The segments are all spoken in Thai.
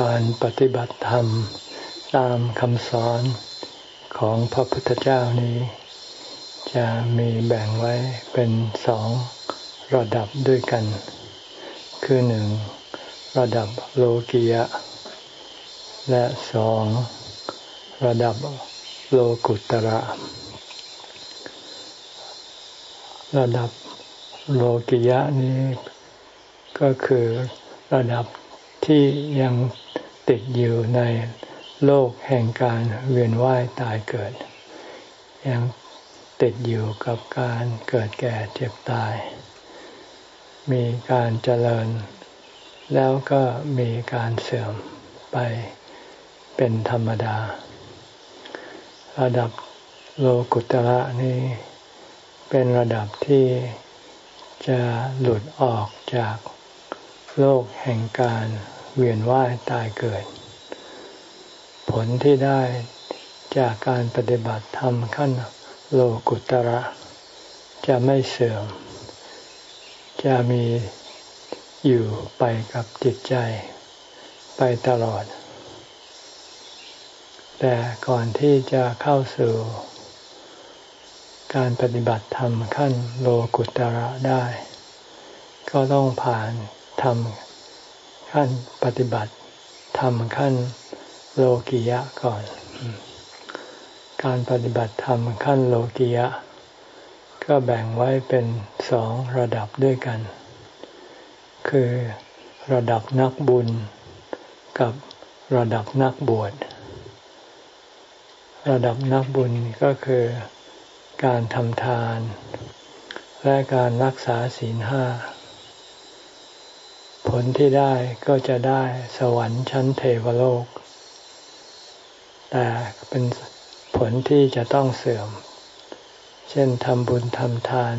การปฏิบัติธรรมตามคำสอนของพระพุทธเจ้านี้ จะมีแบ่งไว้เป็นสองระดับด้วยกัน คือหนึ่งระดับโลกียะ และสองระดับโลกุตระ ระดับโลกิยะนี้ก็คือระดับ ที่ยังติดอยู่ในโลกแห่งการเวียนว่ายตายเกิด ยังติดอยู่กับการเกิดแก่เจ็บตาย มีการเจริญ แล้วก็มีการเสื่อมไปเป็นธรรมดา ระดับโลกุตระนี้เป็นระดับที่จะหลุดออกจาก โลกแห่งการเวียนว่ายตายเกิด ผลที่ได้จากการปฏิบัติธรรมขั้นโลกุตระ จะไม่เสื่อม จะมีอยู่ไปกับจิตใจไปตลอด แต่ก่อนที่จะเข้าสู่การปฏิบัติธรรมขั้นโลกุตระได้ ก็ต้องผ่าน ทำขั้นปฏิบัติทำขั้นโลกิยะก่อน การปฏิบัติธรรมขั้นโลกิยะ ก็แบ่งไว้เป็นสองระดับด้วยกัน คือระดับนักบุญ กับระดับนักบวช ระดับนักบุญก็คือการทำทาน และการรักษาศีลห้า ผลที่ได้ก็จะได้สวรรค์ชั้นเทวโลก แต่เป็นผลที่จะต้องเสื่อม เช่นทำบุญทำทาน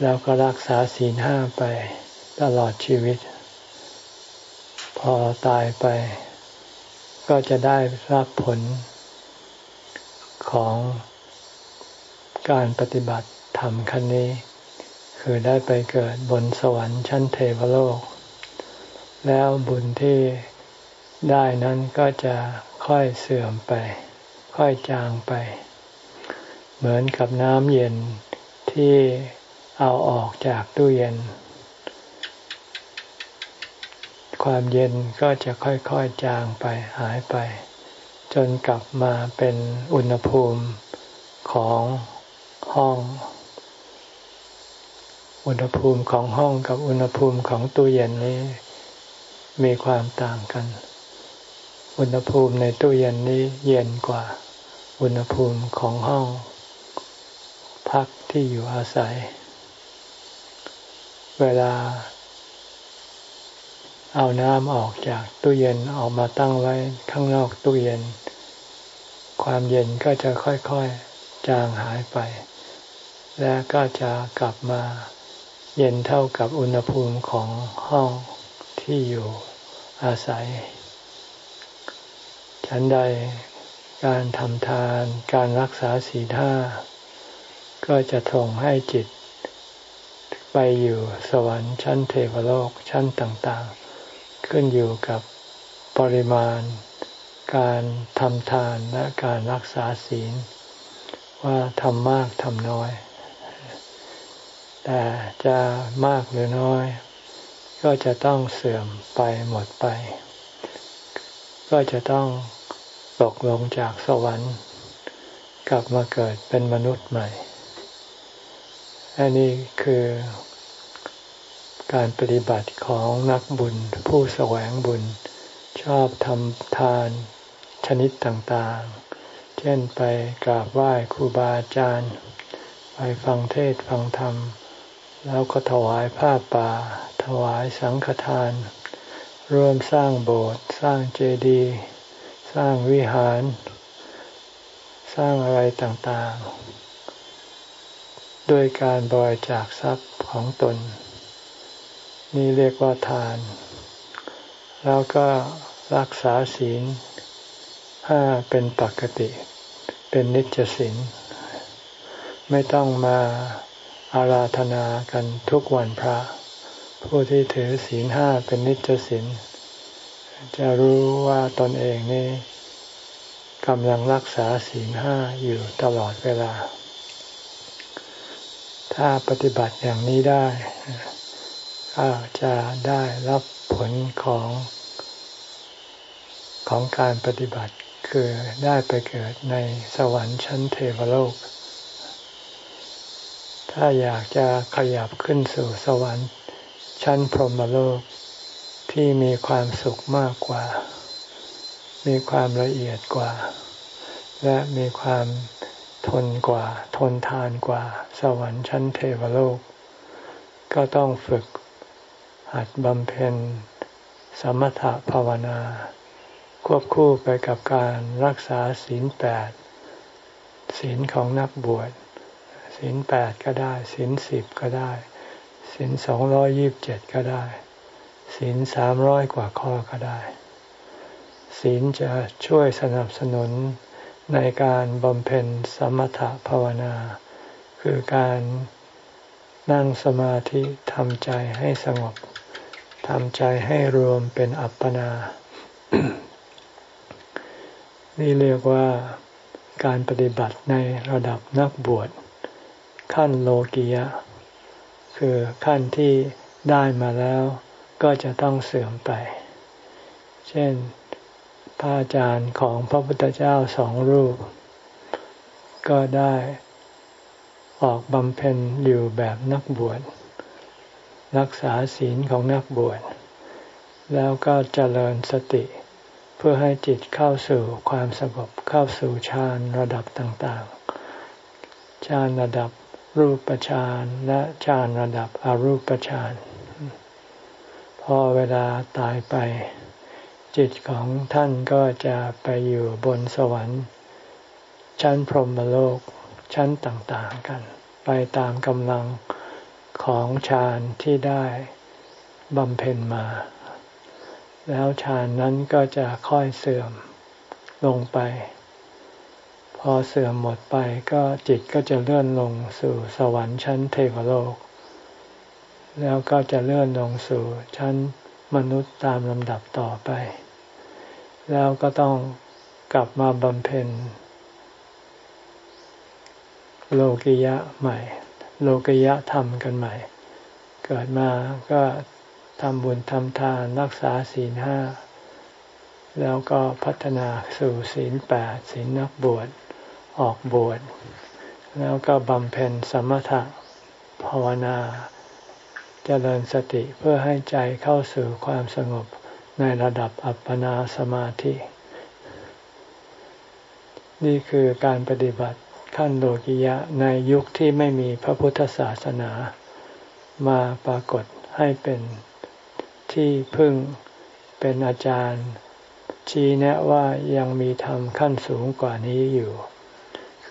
แล้วก็รักษาศีลห้าไปตลอดชีวิต พอตายไป ก็จะได้รับผลของการปฏิบัติธรรมขั้นนี้ คือได้ไปเกิดบนสวรรค์ชั้นเทวโลก แล้วบุญที่ได้นั้นก็จะค่อยเสื่อมไป ค่อยจางไป เหมือนกับน้ำเย็นที่เอาออกจากตู้เย็น ความเย็นก็จะค่อยๆจางไปหายไป จนกลับมาเป็นอุณหภูมิของห้อง อุณหภูมิของห้องกับอุณหภูมิของตู้เย็นนี้ มีความต่างกัน อุณหภูมิในตู้เย็นนี้เย็นกว่า อุณหภูมิของห้อง พักที่อยู่อาศัย เวลา เอาน้ำออกจากตู้เย็นออกมาตั้งไว้ข้างนอกตู้เย็น ความเย็นก็จะค่อยๆจางหายไป และก็จะกลับมา เย็นเท่ากับอุณหภูมิของห้องที่อยู่อาศัย ฉันใดการทำทานการรักษาศีลห้าก็จะท่งให้จิต ไปอยู่สวรรค์ชั้นเทวโลกชั้นต่างๆ ขึ้นอยู่กับปริมาณ การทำทานและการรักษาศีล ว่าทำมากทำน้อย แต่จะมากหรือน้อย ก็จะต้องเสื่อมไปหมดไป ก็จะต้องตกลงจากสวรรค์ กลับมาเกิดเป็นมนุษย์ใหม่ อันนี้คือการปฏิบัติของนักบุญผู้แสวงบุญชอบทำทานชนิดต่างๆ เช่นไปกราบไหว้ครูบาอาจารย์ ไปฟังเทศฟังธรรม แล้วก็ถวายผ้าป่า ถวายสังฆทาน ร่วมสร้างโบสถ์สร้างเจดีย์สร้างวิหาร สร้างอะไรต่างๆ ด้วยการบริจาคทรัพย์ของตน นี่เรียกว่าทาน แล้วก็รักษาศีลห้าเป็นปกติ เป็นนิจศีลไม่ต้องมา อาราธนากันทุกวันพระ ผู้ที่ถือศีลห้าเป็นนิจศีลจะรู้ว่าตนเองนี่กำลังรักษาศีลห้าอยู่ตลอดเวลา ถ้าปฏิบัติอย่างนี้ได้ก็จะได้รับผลของของการปฏิบัติคือได้ไปเกิดในสวรรค์ชั้นเทวโลก ถ้าอยากจะขยับขึ้นสู่สวรรค์ ชั้นพรหมโลกที่มีความสุขมากกว่า มีความละเอียดกว่า และมีความทนกว่า ทนทานกว่า สวรรค์ชั้นเทวโลก ก็ต้องฝึกหัดบำเพ็ญ สมถภาวนา ควบคู่ไปกับการรักษาศีลแปดศีลของนักบวช ศีลแปดก็ได้ศีลสิบก็ได้ศีลสองร้อยยิบเจ็ดก็ได้ศีลสามร้อยกว่าข้อก็ได้ศีลจะช่วยสนับสนุนในการบำเพ็ญสมถภาวนา คือการนั่งสมาธิทำใจให้สงบทำใจให้รวมเป็นอัปปนา นี่เรียกว่าการปฏิบัติในระดับนักบวช ขั้นโลกียะ คือขั้นที่ได้มาแล้วก็จะต้องเสื่อมไป เช่นพระอาจารย์ของพระพุทธเจ้าสองรูป ก็ได้ออกบำเพ็ญอยู่แบบนักบวช รักษาศีลของนักบวช แล้วก็เจริญสติ เพื่อให้จิตเข้าสู่ความสงบเข้าสู่ฌานระดับต่างๆฌานระดับ รูปฌานและฌานระดับอรูปฌานพอเวลาตายไป จิตของท่านก็จะไปอยู่บนสวรรค์ ชั้นพรหมโลกชั้นต่างๆกัน ไปตามกำลังของฌานที่ได้บำเพ็ญมา แล้วฌานนั้นก็จะค่อยเสื่อมลงไป พอเสื่อมหมดไปก็จิตก็จะเลื่อนลงสู่สวรรค์ชั้นเทวโลก แล้วก็จะเลื่อนลงสู่ชั้นมนุษย์ตามลำดับต่อไป แล้วก็ต้องกลับมาบำเพ็ญ โลกิยะใหม่ โลกิยะธรรมกันใหม่ เกิดมาก็ทำบุญทำทานรักษาศีลห้าแล้วก็พัฒนาสู่ศีลแปดศีลนักบวช ออกบวชแล้วก็บำเพ็ญสมถะภาวนาจเจริญสติเพื่อให้ใจเข้าสู่ความสงบในระดับอัปปนาสมาธิ นี่คือการปฏิบัติขั้นโลกิยะในยุคที่ไม่มีพระพุทธศาสนา มาปรากฏให้เป็นที่พึ่งเป็นอาจารย์ ชี้แนะว่ายังมีธรรมขั้นสูงกว่านี้อยู่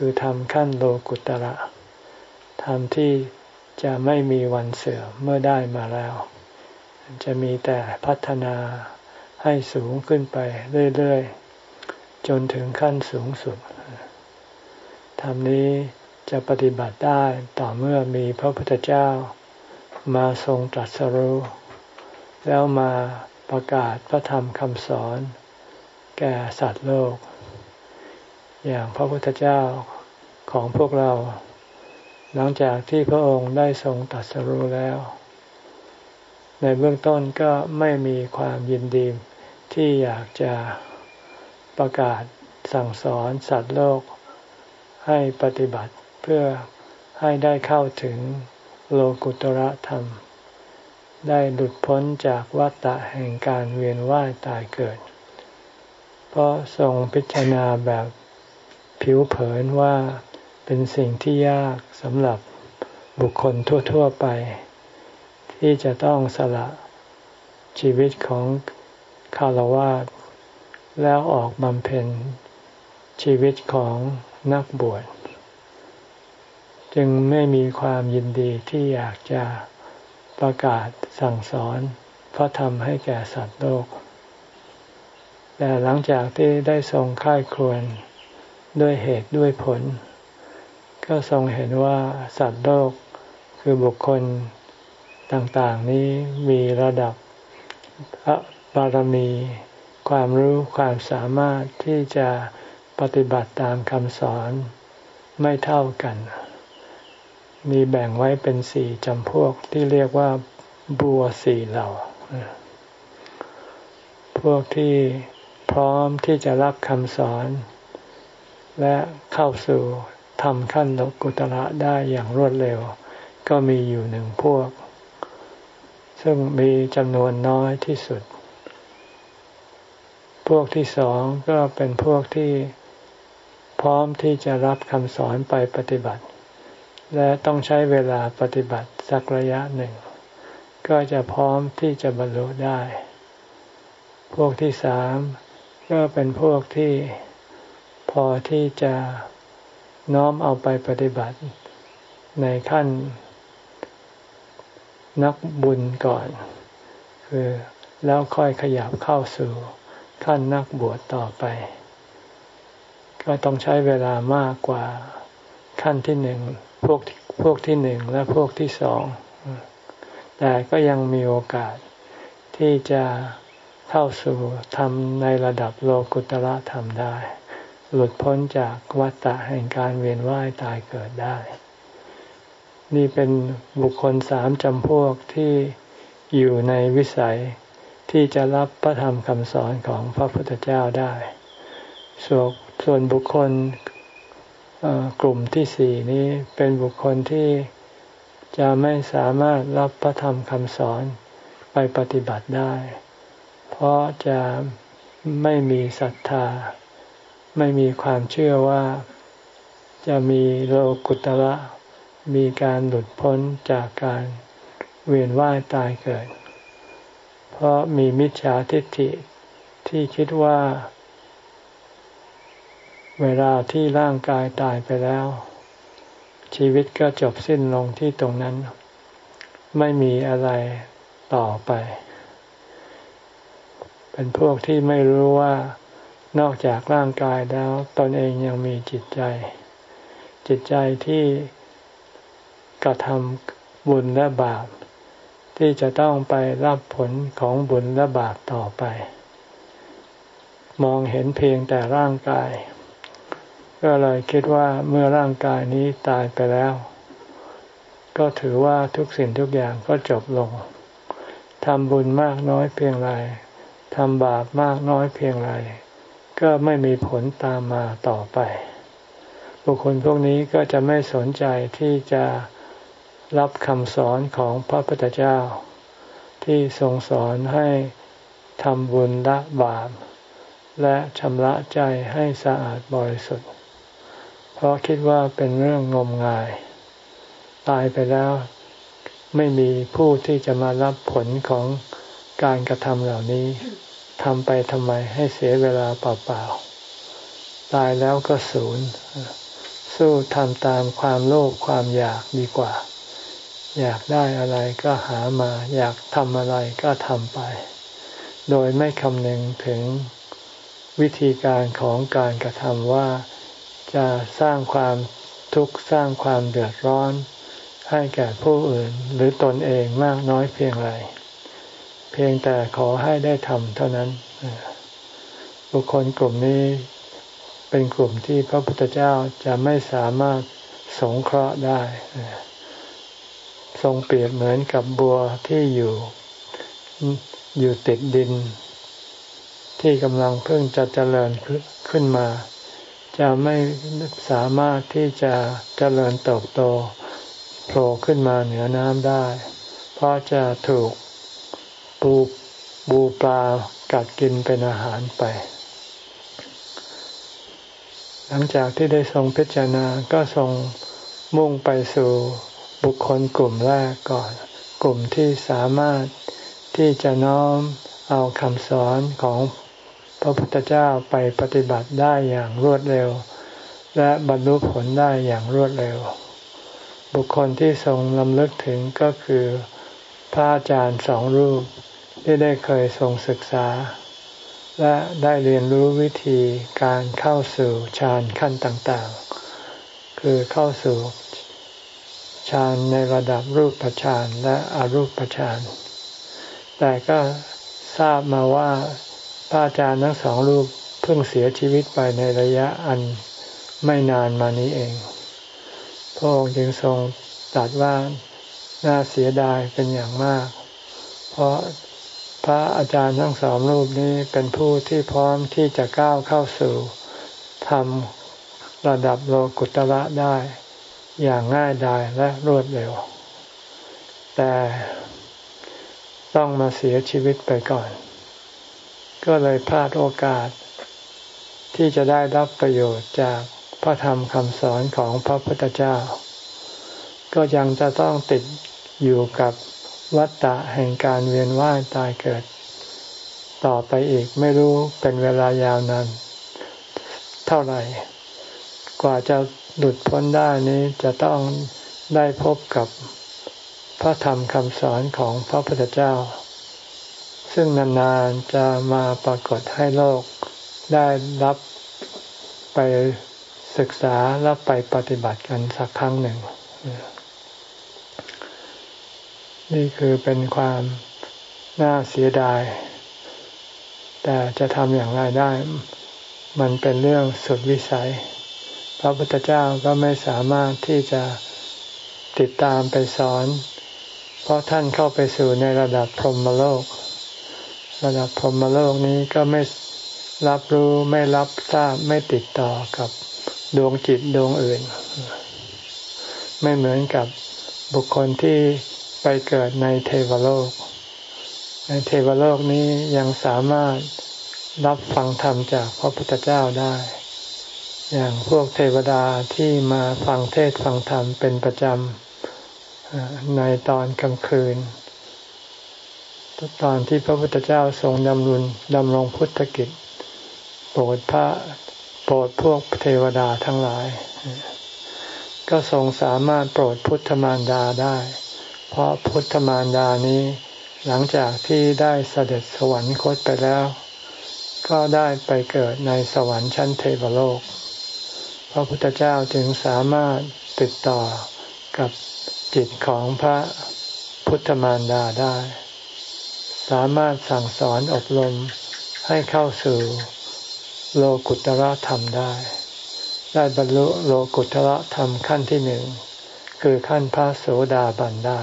คือธรรมขั้นโลกุตระธรรมที่จะไม่มีวันเสื่อมเมื่อได้มาแล้ว จะมีแต่พัฒนาให้สูงขึ้นไปเรื่อยๆ จนถึงขั้นสูงสุดธรรมนี้จะปฏิบัติได้ต่อเมื่อมีพระพุทธเจ้ามาทรงตรัสรู้ แล้วมาประกาศพระธรรมคำสอน แก่สัตว์โลก อย่างพระพุทธเจ้าของพวกเรา หลังจากที่พระองค์ได้ทรงตรัสรู้แล้ว ในเบื้องต้นก็ไม่มีความยินดีที่อยากจะประกาศสั่งสอนสัตว์โลกให้ปฏิบัติเพื่อให้ได้เข้าถึงโลกุตระธรรม ได้หลุดพ้นจากวัฏฏะแห่งการเวียนว่ายตายเกิด เพราะทรงพิจารณาแบบ ผิวเผินว่าเป็นสิ่งที่ยากสำหรับบุคคลทั่ว ๆไป ที่จะต้องสละชีวิตของคารวะแล้วออกบำเพ็ญชีวิตของนักบวช จึงไม่มีความยินดีที่อยากจะประกาศสั่งสอนพระธรรมให้แก่สัตว์โลก แต่หลังจากที่ได้ทรงค่ายครวน ด้วยเหตุด้วยผล ก็ทรงเห็นว่าสัตว์โลกคือบุคคลต่างๆนี้มีระดับบารมี ความรู้ความสามารถที่จะปฏิบัติตามคำสอนไม่เท่ากัน มีแบ่งไว้เป็นสี่จำพวกที่เรียกว่าบัวสี่เหล่า พวกที่พร้อมที่จะรับคำสอน และเข้าสู่ทำขั้นลกุตระได้อย่างรวดเร็ว ก็มีอยู่หนึ่งพวก ซึ่งมีจำนวนน้อยที่สุด พวกที่สองก็เป็นพวกที่พร้อมที่จะรับคำสอนไปปฏิบัติ และต้องใช้เวลาปฏิบัติสักระยะหนึ่ง ก็จะพร้อมที่จะบรรลุได้ พวกที่สามก็เป็นพวกที่ พอที่จะน้อมเอาไปปฏิบัติในขั้นนักบุญก่อน คือแล้วค่อยขยับเข้าสู่ขั้นนักบวชต่อไป ก็ต้องใช้เวลามากกว่าขั้นที่หนึ่งพวกพวกที่หนึ่งและพวกที่สอง แต่ก็ยังมีโอกาสที่จะเข้าสู่ทำในระดับโลกุตระธรรมได้ หลุดพ้นจากวัฏฏะแห่งการเวียนว่ายตายเกิดได้ นี่เป็นบุคคลสามจำพวกที่อยู่ในวิสัยที่จะรับพระธรรมคำสอนของพระพุทธเจ้าได้ส่วนส่วนบุคคลกลุ่มที่สี่นี้เป็นบุคคลที่จะไม่สามารถรับพระธรรมคำสอนไปปฏิบัติได้ เพราะจะไม่มีศรัทธา ไม่มีความเชื่อว่าจะมีโลกุตระ มีการหลุดพ้นจากการเวียนว่ายตายเกิด เพราะมีมิจฉาทิฏฐิที่คิดว่า เวลาที่ร่างกายตายไปแล้ว ชีวิตก็จบสิ้นลงที่ตรงนั้น ไม่มีอะไรต่อไป เป็นพวกที่ไม่รู้ว่า นอกจากร่างกายแล้วตนเองยังมีจิตใจ จิตใจที่กระทำบุญและบาป ที่จะต้องไปรับผลของบุญและบาปต่อไป มองเห็นเพียงแต่ร่างกาย ก็เลยคิดว่าเมื่อร่างกายนี้ตายไปแล้ว ก็ถือว่าทุกสิ่งทุกอย่างก็จบลงทำบุญมากน้อยเพียงไรทำบาปมากน้อยเพียงไร ก็ไม่มีผลตามมาต่อไป บุคคลพวกนี้ก็จะไม่สนใจที่จะรับคำสอนของพระพุทธเจ้า ที่ทรงสอนให้ทำบุญละบาป และชำระใจให้สะอาดบริสุทธิ์ เพราะคิดว่าเป็นเรื่องงมงาย ตายไปแล้วไม่มีผู้ที่จะมารับผลของการกระทำเหล่านี้ ทำไปทำไมให้เสียเวลาเปล่าๆ ตายแล้วก็ศูนย์ สู้ทำตามความโลภความอยากดีกว่า อยากได้อะไรก็หามา อยากทำอะไรก็ทำไป โดยไม่คำนึงถึงวิธีการของการกระทำว่าจะสร้างความทุกข์สร้างความเดือดร้อน ให้แก่ผู้อื่นหรือตนเองมากน้อยเพียงไร เพียงแต่ขอให้ได้ทำเท่านั้น บุคคลกลุ่มนี้เป็นกลุ่มที่พระพุทธเจ้าจะไม่สามารถสงเคราะห์ได้ ทรงเปรียบเหมือนกับบัวที่อยู่อยู่ติดดิน ที่กำลังเพิ่งจะเจริญขึ้นมา จะไม่สามารถที่จะเจริญเติบโตโผล่ขึ้นมาเหนือน้ำได้ เพราะจะถูก ปูบูปลากัดกินเป็นอาหารไป หลังจากที่ได้ทรงพิจารณาก็ทรงมุ่งไปสู่บุคคลกลุ่มแรกก่อน กลุ่มที่สามารถที่จะน้อมเอาคำสอนของพระพุทธเจ้าไปปฏิบัติได้อย่างรวดเร็ว และบรรลุผลได้อย่างรวดเร็ว บุคคลที่ทรงลำลึกถึงก็คือพระอาจารย์สองรูป ที่ได้เคยทรงศึกษา และได้เรียนรู้วิธีการเข้าสู่ฌานขั้นต่างๆ คือเข้าสู่ฌานในระดับรูปฌานและอรูปฌาน แต่ก็ทราบมาว่าพระอาจารย์ทั้งสองรูปเพิ่งเสียชีวิตไปในระยะอันไม่นานมานี้เอง พระองค์จึงทรงตรัสว่าน่าเสียดายเป็นอย่างมาก เพราะ พระอาจารย์ทั้งสองรูปนี้เป็นผู้ที่พร้อมที่จะก้าวเข้าสู่ทำระดับโลกุตระได้อย่างง่ายดายและรวดเร็ว แต่ต้องมาเสียชีวิตไปก่อน ก็เลยพลาดโอกาส ที่จะได้รับประโยชน์จากพระธรรมคำสอนของพระพุทธเจ้า ก็ยังจะต้องติดอยู่กับ วัฏฏะแห่งการเวียนว่ายตายเกิด ต่อไปอีกไม่รู้เป็นเวลายาวนานเท่าไหร่ กว่าจะหลุดพ้นได้นี้จะต้องได้พบกับพระธรรมคำสอนของพระพุทธเจ้า ซึ่งนานๆจะมาปรากฏให้โลกได้รับไปศึกษาและไปปฏิบัติกันสักครั้งหนึ่ง นี่คือเป็นความน่าเสียดาย แต่จะทำอย่างไรได้ มันเป็นเรื่องสุดวิสัย พระพุทธเจ้าก็ไม่สามารถที่จะติดตามไปสอน เพราะท่านเข้าไปสู่ในระดับพรหมโลก ระดับพรหมโลกนี้ก็ไม่รับรู้ไม่รับทราบไม่ติดต่อกับดวงจิตดวงอื่น ไม่เหมือนกับบุคคลที่ ไปเกิดในเทวโลก ในเทวโลกนี้ยังสามารถรับฟังธรรมจากพระพุทธเจ้าได้ อย่างพวกเทวดาที่มาฟังเทศฟังธรรมเป็นประจำในตอนกลางคืน ตอนที่พระพุทธเจ้าทรงดำรุนดำรงพุทธกิจ โปรดพระโปรดพวกเทวดาทั้งหลาย ก็ทรงสามารถโปรดพุทธมารดาได้ เพราะพุทธมารดานี้ หลังจากที่ได้เสด็จสวรรคตไปแล้ว ก็ได้ไปเกิดในสวรรค์ชั้นเทวโลก พระพุทธเจ้าจึงสามารถติดต่อกับจิตของพระพุทธมารดาได้ สามารถสั่งสอนอบรมให้เข้าสู่โลกุตระธรรมได้ ได้บรรลุโลกุตระธรรมขั้นที่หนึ่ง คือขั้นพระโสดาบันได้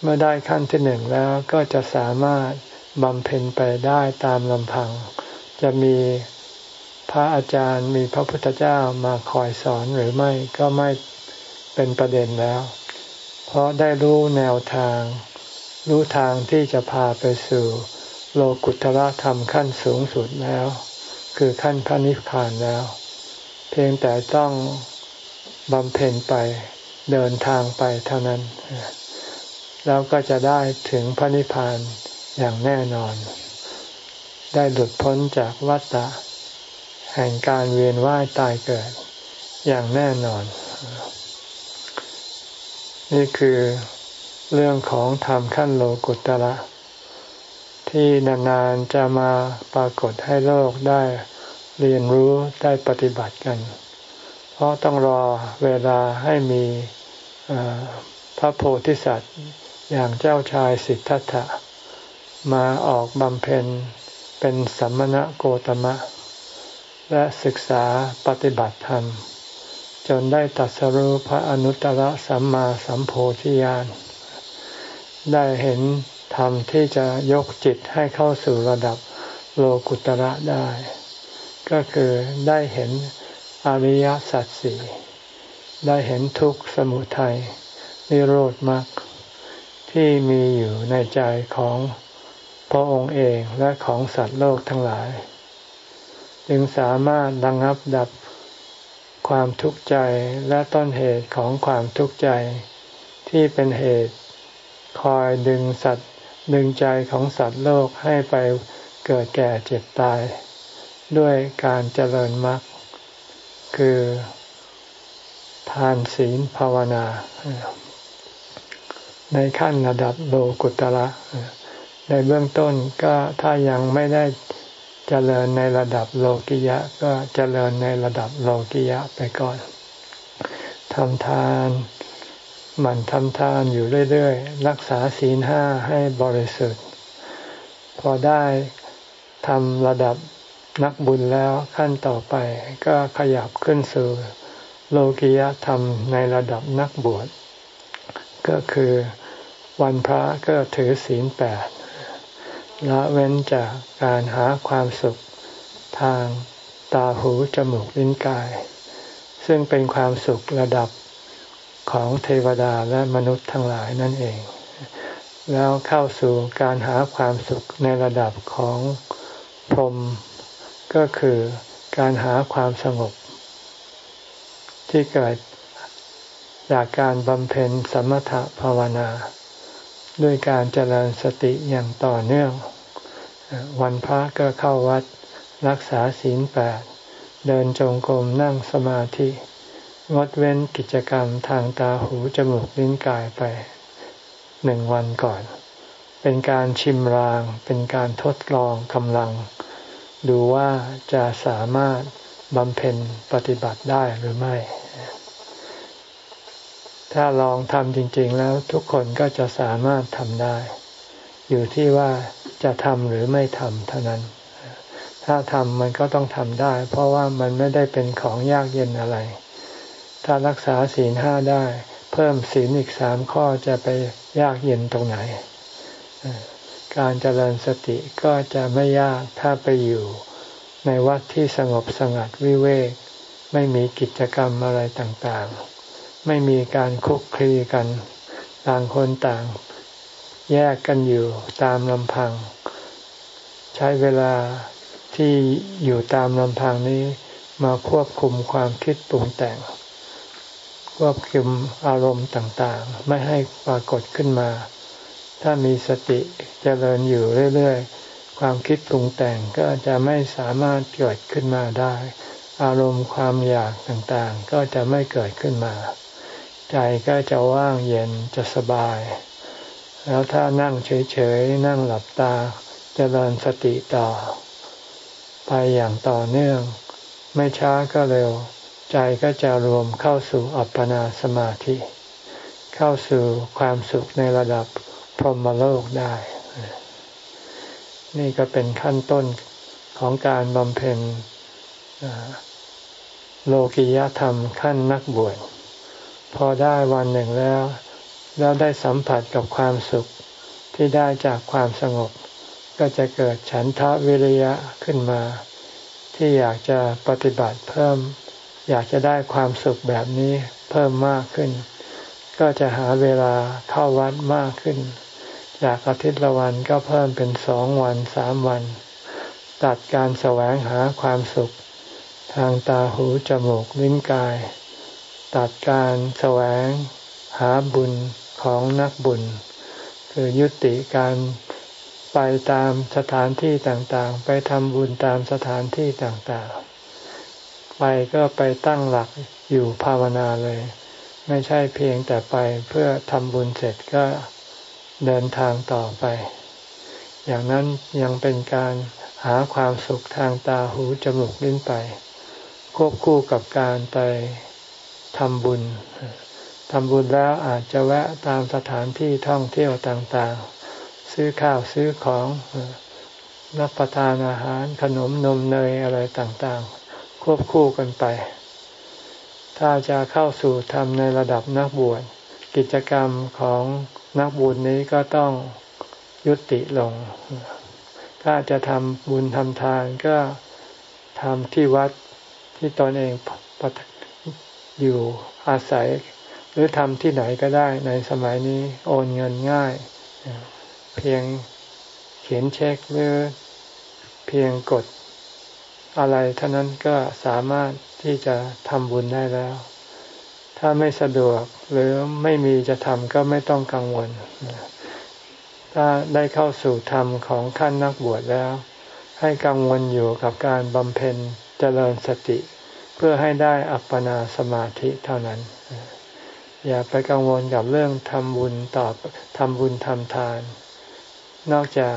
เมื่อได้ขั้นที่หนึ่งแล้วก็จะสามารถบำเพ็ญไปได้ตามลำพัง จะมีพระอาจารย์มีพระพุทธเจ้ามาคอยสอนหรือไม่ก็ไม่เป็นประเด็นแล้ว เพราะได้รู้แนวทาง รู้ทางที่จะพาไปสู่ โลกุตระธรรมขั้นสูงสุดแล้ว คือขั้นพระนิพพานแล้ว เพียงแต่ต้องบำเพ็ญไป เดินทางไปเท่านั้น แล้วก็จะได้ถึงพระนิพพานอย่างแน่นอน ได้หลุดพ้นจากวัฏฏะแห่งการเวียนว่ายตายเกิด อย่างแน่นอน นี่คือเรื่องของธรรมขั้นโลกุตระที่นานๆจะมาปรากฏให้โลกได้เรียนรู้ได้ปฏิบัติกัน เพราะต้องรอเวลาให้มี พระโพธิสัตว์อย่างเจ้าชายสิทธัตถะ มาออกบำเพ็ญเป็นสัมมณะโกตมะ และศึกษาปฏิบัติธรรม จนได้ตัดสรุพระอนุตตรสัมมาสัมโพธิญาณ ได้เห็นธรรมที่จะยกจิตให้เข้าสู่ระดับโลกุตระได้ ก็คือได้เห็นอริยสัจสี่ ได้เห็นทุกข์สมุทัยนิโรธมรรคที่มีอยู่ในใจของพระองค์เองและของสัตว์โลกทั้งหลาย จึงสามารถดังับดับความทุกข์ใจและต้นเหตุของความทุกข์ใจ ที่เป็นเหตุคอยดึงสัตว์ดึงใจของสัตว์โลกให้ไปเกิดแก่เจ็บตาย ด้วยการเจริญมรรคคือ ทานศีลภาวนา ในขั้นระดับโลกุตระในเบื้องต้นก็ถ้ายังไม่ได้เจริญในระดับโลกิยะ ก็เจริญในระดับโลกิยะไปก่อนทำทานหมั่นทำทานอยู่เรื่อยๆ รักษาศีลห้าให้บริสุทธิ์ พอได้ทำระดับนักบุญแล้วขั้นต่อไปก็ขยับขึ้นสู่ โลกิยธรรมในระดับนักบวช ก็คือวันพระก็ถือศีลแปดละเว้นจากการหาความสุขทางตาหูจมูกลิ้นกาย ซึ่งเป็นความสุขระดับของเทวดาและมนุษย์ทั้งหลายนั่นเอง แล้วเข้าสู่การหาความสุขในระดับของพรหมก็คือการหาความสงบ ที่เกิดจากการบำเพ็ญสมถภาวนา ด้วยการเจริญสติอย่างต่อเนื่อง วันพระก็เข้าวัดรักษาศีลแปดเดินจงกรมนั่งสมาธิงดเว้นกิจกรรมทางตาหูจมูกลิ้นกายไปหนึ่งวันก่อน เป็นการชิมราง เป็นการทดลองกำลัง ดูว่าจะสามารถ บำเพ็ญปฏิบัติได้หรือไม่ ถ้าลองทำจริง ๆ แล้วทุกคนก็จะสามารถทำได้ อยู่ที่ว่าจะทำหรือไม่ทำเท่านั้น ถ้าทำมันก็ต้องทำได้ เพราะว่ามันไม่ได้เป็นของยากเย็นอะไร ถ้ารักษาศีลห้าได้ เพิ่มศีลอีกสามข้อจะไปยากเย็นตรงไหน การเจริญสติก็จะไม่ยากถ้าไปอยู่ ในวัดที่สงบสงัดวิเวกไม่มีกิจกรรมอะไรต่างๆ ไม่มีการคุกคลีกัน ต่างคนต่าง แยกกันอยู่ตามลำพัง ใช้เวลาที่อยู่ตามลำพังนี้มาควบคุมความคิดปรุงแต่ง ควบคุมอารมณ์ต่างๆ ไม่ให้ปรากฏขึ้นมา ถ้ามีสติจเจริญอยู่เรื่อย ๆ ความคิดปรุงแต่งก็จะไม่สามารถเกิดขึ้นมาได้ อารมณ์ความอยากต่างๆ ก็จะไม่เกิดขึ้นมา ใจก็จะว่างเย็นจะสบาย แล้วถ้านั่งเฉยๆ นั่งหลับตาจเจริญสติต่อ ไปอย่างต่อเนื่อง ไม่ช้าก็เร็ว ใจก็จะรวมเข้าสู่อัปปนาสมาธิ เข้าสู่ความสุขในระดับพรหมโลกได้ นี่ก็เป็นขั้นต้นของการบำเพ็ญโลกิยธรรมขั้นนักบวชพอได้วันหนึ่งแล้ว แล้วได้สัมผัสกับความสุขที่ได้จากความสงบ ก็จะเกิดฉันทะวิริยะขึ้นมา ที่อยากจะปฏิบัติเพิ่ม อยากจะได้ความสุขแบบนี้เพิ่มมากขึ้น ก็จะหาเวลาเข้าวัดมากขึ้น จากอาทิตย์ละวันก็เพิ่มเป็นสองวันสามวัน ตัดการแสวงหาความสุข ทางตาหูจมูกลิ้นกาย ตัดการแสวงหาบุญของนักบุญ คือยุติการไปตามสถานที่ต่างๆ ไปทำบุญตามสถานที่ต่างๆ ไปก็ไปตั้งหลักอยู่ภาวนาเลย ไม่ใช่เพียงแต่ไปเพื่อทำบุญเสร็จก็ เดินทางต่อไป อย่างนั้นยังเป็นการหาความสุขทางตาหูจมูกลิ้นไป ควบคู่กับการไปทำบุญทำบุญแล้วอาจจะแวะตามสถานที่ท่องเที่ยวต่างๆ ซื้อข้าวซื้อของรับประทานอาหารขนมนมเนยอะไรต่างๆ ควบคู่กันไป ถ้าจะเข้าสู่ทำในระดับนักบวชกิจกรรมของ นักบุญนี้ก็ต้องยุติลง ถ้าจะทำบุญทำทานก็ทำที่วัดที่ตนเองอยู่อาศัย หรือทำที่ไหนก็ได้ในสมัยนี้โอนเงินง่าย เพียงเขียนเช็คหรือเพียงกดอะไรเท่านั้นก็สามารถที่จะทำบุญได้แล้ว ถ้าไม่สะดวกหรือไม่มีจะทำก็ไม่ต้องกังวล ถ้าได้เข้าสู่ธรรมของขั้นนักบวชแล้ว ให้กังวลอยู่กับการบำเพ็ญเจริญสติ เพื่อให้ได้อัปปนาสมาธิเท่านั้น อย่าไปกังวลกับเรื่องทำบุญตอบทำบุญทำทาน นอกจาก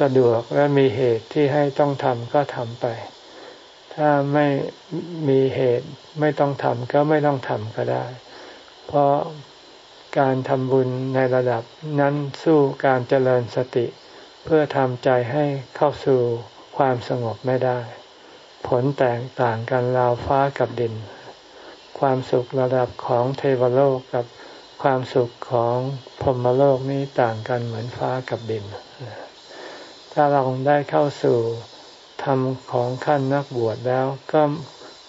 สะดวกและมีเหตุที่ให้ต้องทำก็ทำไป ถ้าไม่มีเหตุไม่ต้องทำก็ไม่ต้องทำก็ได้ เพราะการทำบุญในระดับนั้นสู้การเจริญสติ เพื่อทำใจให้เข้าสู่ความสงบไม่ได้ ผลแตกต่างกันราวฟ้ากับดิน ความสุขระดับของเทวโลกกับความสุขของพรหมโลกนี้ต่างกันเหมือนฟ้ากับดิน ถ้าเราได้เข้าสู่ ธรรมของขั้นนักบวชแล้วก็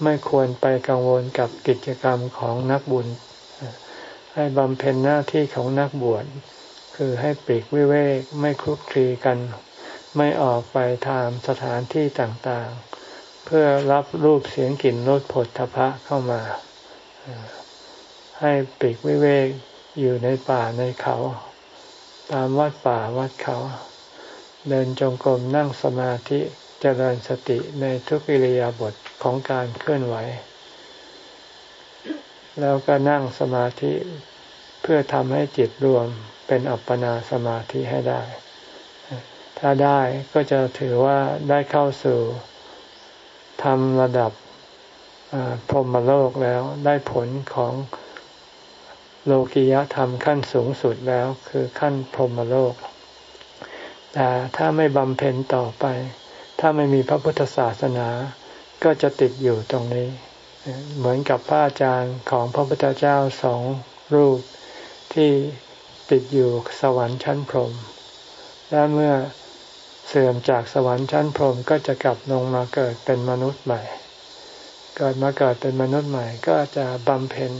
ไม่ควรไปกังวลกับกิจกรรมของนักบุญ ให้บำเพ็ญหน้าที่ของนักบวช คือให้ปีกวิเวกไม่คลุกคลีกัน ไม่ออกไปทางสถานที่ต่างๆ เพื่อรับรูปเสียงกลิ่นรสผลทพะเข้ามา ให้ปีกวิเวกอยู่ในป่าในเขา ตามวัดป่าวัดเขา เดินจงกรมนั่งสมาธิ เจริญสติในทุกิริยาบทของการเคลื่อนไหว แล้วก็นั่งสมาธิเพื่อทำให้จิตรวมเป็นอัปปนาสมาธิให้ได้ ถ้าได้ก็จะถือว่าได้เข้าสู่ทำระดับพรหมโลกแล้วได้ผลของโลกิยธรรมขั้นสูงสุดแล้วคือขั้นพรหมโลก แต่ถ้าไม่บำเพ็ญต่อไป ถ้าไม่มีพระพุทธศาสนา ก็จะติดอยู่ตรงนี้ เหมือนกับพระอาจารย์ของพระพุทธเจ้าสองรูปที่ติดอยู่สวรรค์ชั้นพรหมและเมื่อเสื่อมจากสวรรค์ชั้นพรหมก็จะกลับลงมาเกิดเป็นมนุษย์ใหม่ เกิดมาเกิดเป็นมนุษย์ใหม่ ก็จะบำเพ็ญ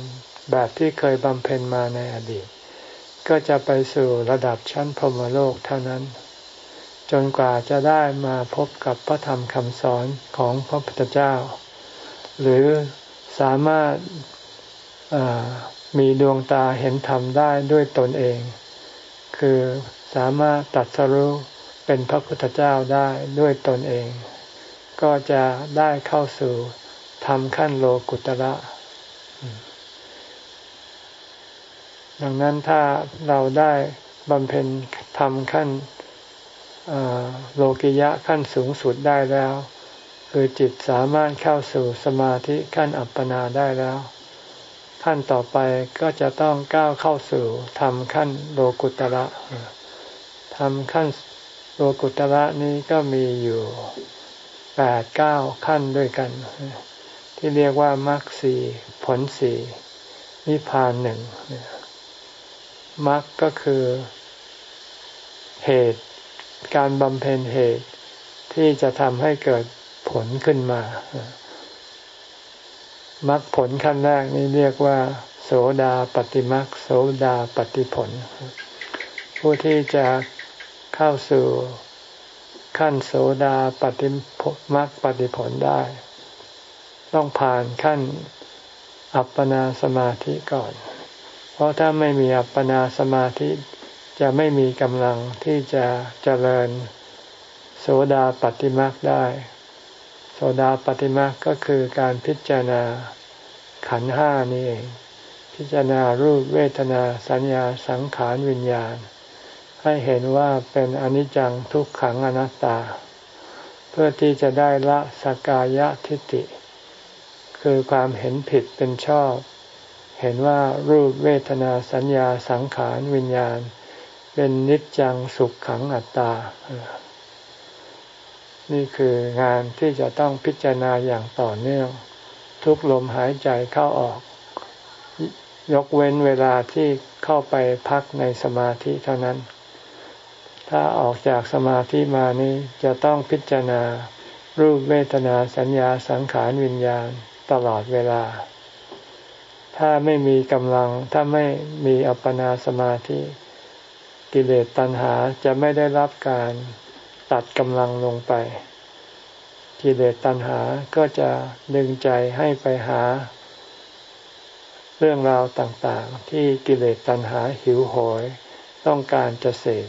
แบบที่เคยบำเพ็ญมาในอดีต ก็จะไปสู่ระดับชั้นพรหมโลกเท่านั้น จนกว่าจะได้มาพบกับพระธรรมคำสอนของพระพุทธเจ้า หรือสามารถมีดวงตาเห็นธรรมได้ด้วยตนเอง คือสามารถตัดสรู้เป็นพระพุทธเจ้าได้ด้วยตนเอง ก็จะได้เข้าสู่ธรรมขั้นโลกุตระ ดังนั้นถ้าเราได้บำเพ็ญธรรมขั้น โลกิยะขั้นสูงสุดได้แล้ว คือจิตสามารถเข้าสู่สมาธิขั้นอัปปนาได้แล้ว ขั้นต่อไปก็จะต้องก้าวเข้าสู่ทำขั้นโลกุตระทำขั้นโลกุตระนี้ก็มีอยู่แปดเก้าขั้นด้วยกัน ที่เรียกว่ามรรคสี่ผลสี่นิพพานหนึ่งมรรคก็คือเหตุ การบำเพ็ญเหตุที่จะทำให้เกิดผลขึ้นมามรรคผลขั้นแรกนี้เรียกว่า โสดาปฏิมรรคโสดาปฏิผล ผู้ที่จะเข้าสู่ขั้นโสดาปฏิมรรคปฏิผลได้ ต้องผ่านขั้นอัปปนาสมาธิก่อน เพราะถ้าไม่มีอัปปนาสมาธิ จะไม่มีกำลังที่จะเจริญโสดาปฏิมาได้ โสดาปฏิมาก็คือการพิจารณาขันห้านี่เอง พิจารณารูปเวทนาสัญญาสังขารวิญญาณ ให้เห็นว่าเป็นอนิจจังทุกขังอนัตตา เพื่อที่จะได้ละสกายะทิฏฐิคือความเห็นผิดเป็นชอบ เห็นว่ารูปเวทนาสัญญาสังขารวิญญาณ เป็นนิจจังสุขขังอัตตา นี่คืองานที่จะต้องพิจารณาอย่างต่อเนื่อง ทุกลมหายใจเข้าออก ยกเว้นเวลาที่เข้าไปพักในสมาธิเท่านั้น ถ้าออกจากสมาธิมานี้จะต้องพิจารณารูปเวทนาสัญญาสังขารวิญญาณตลอดเวลา ถ้าไม่มีกำลัง ถ้าไม่มีอัปปนาสมาธิ กิเลสตัณหาจะไม่ได้รับการตัดกำลังลงไป กิเลสตัณหาก็จะดึงใจให้ไปหา เรื่องราวต่างๆ ที่กิเลสตัณหาหิวโหย ต้องการจะเสก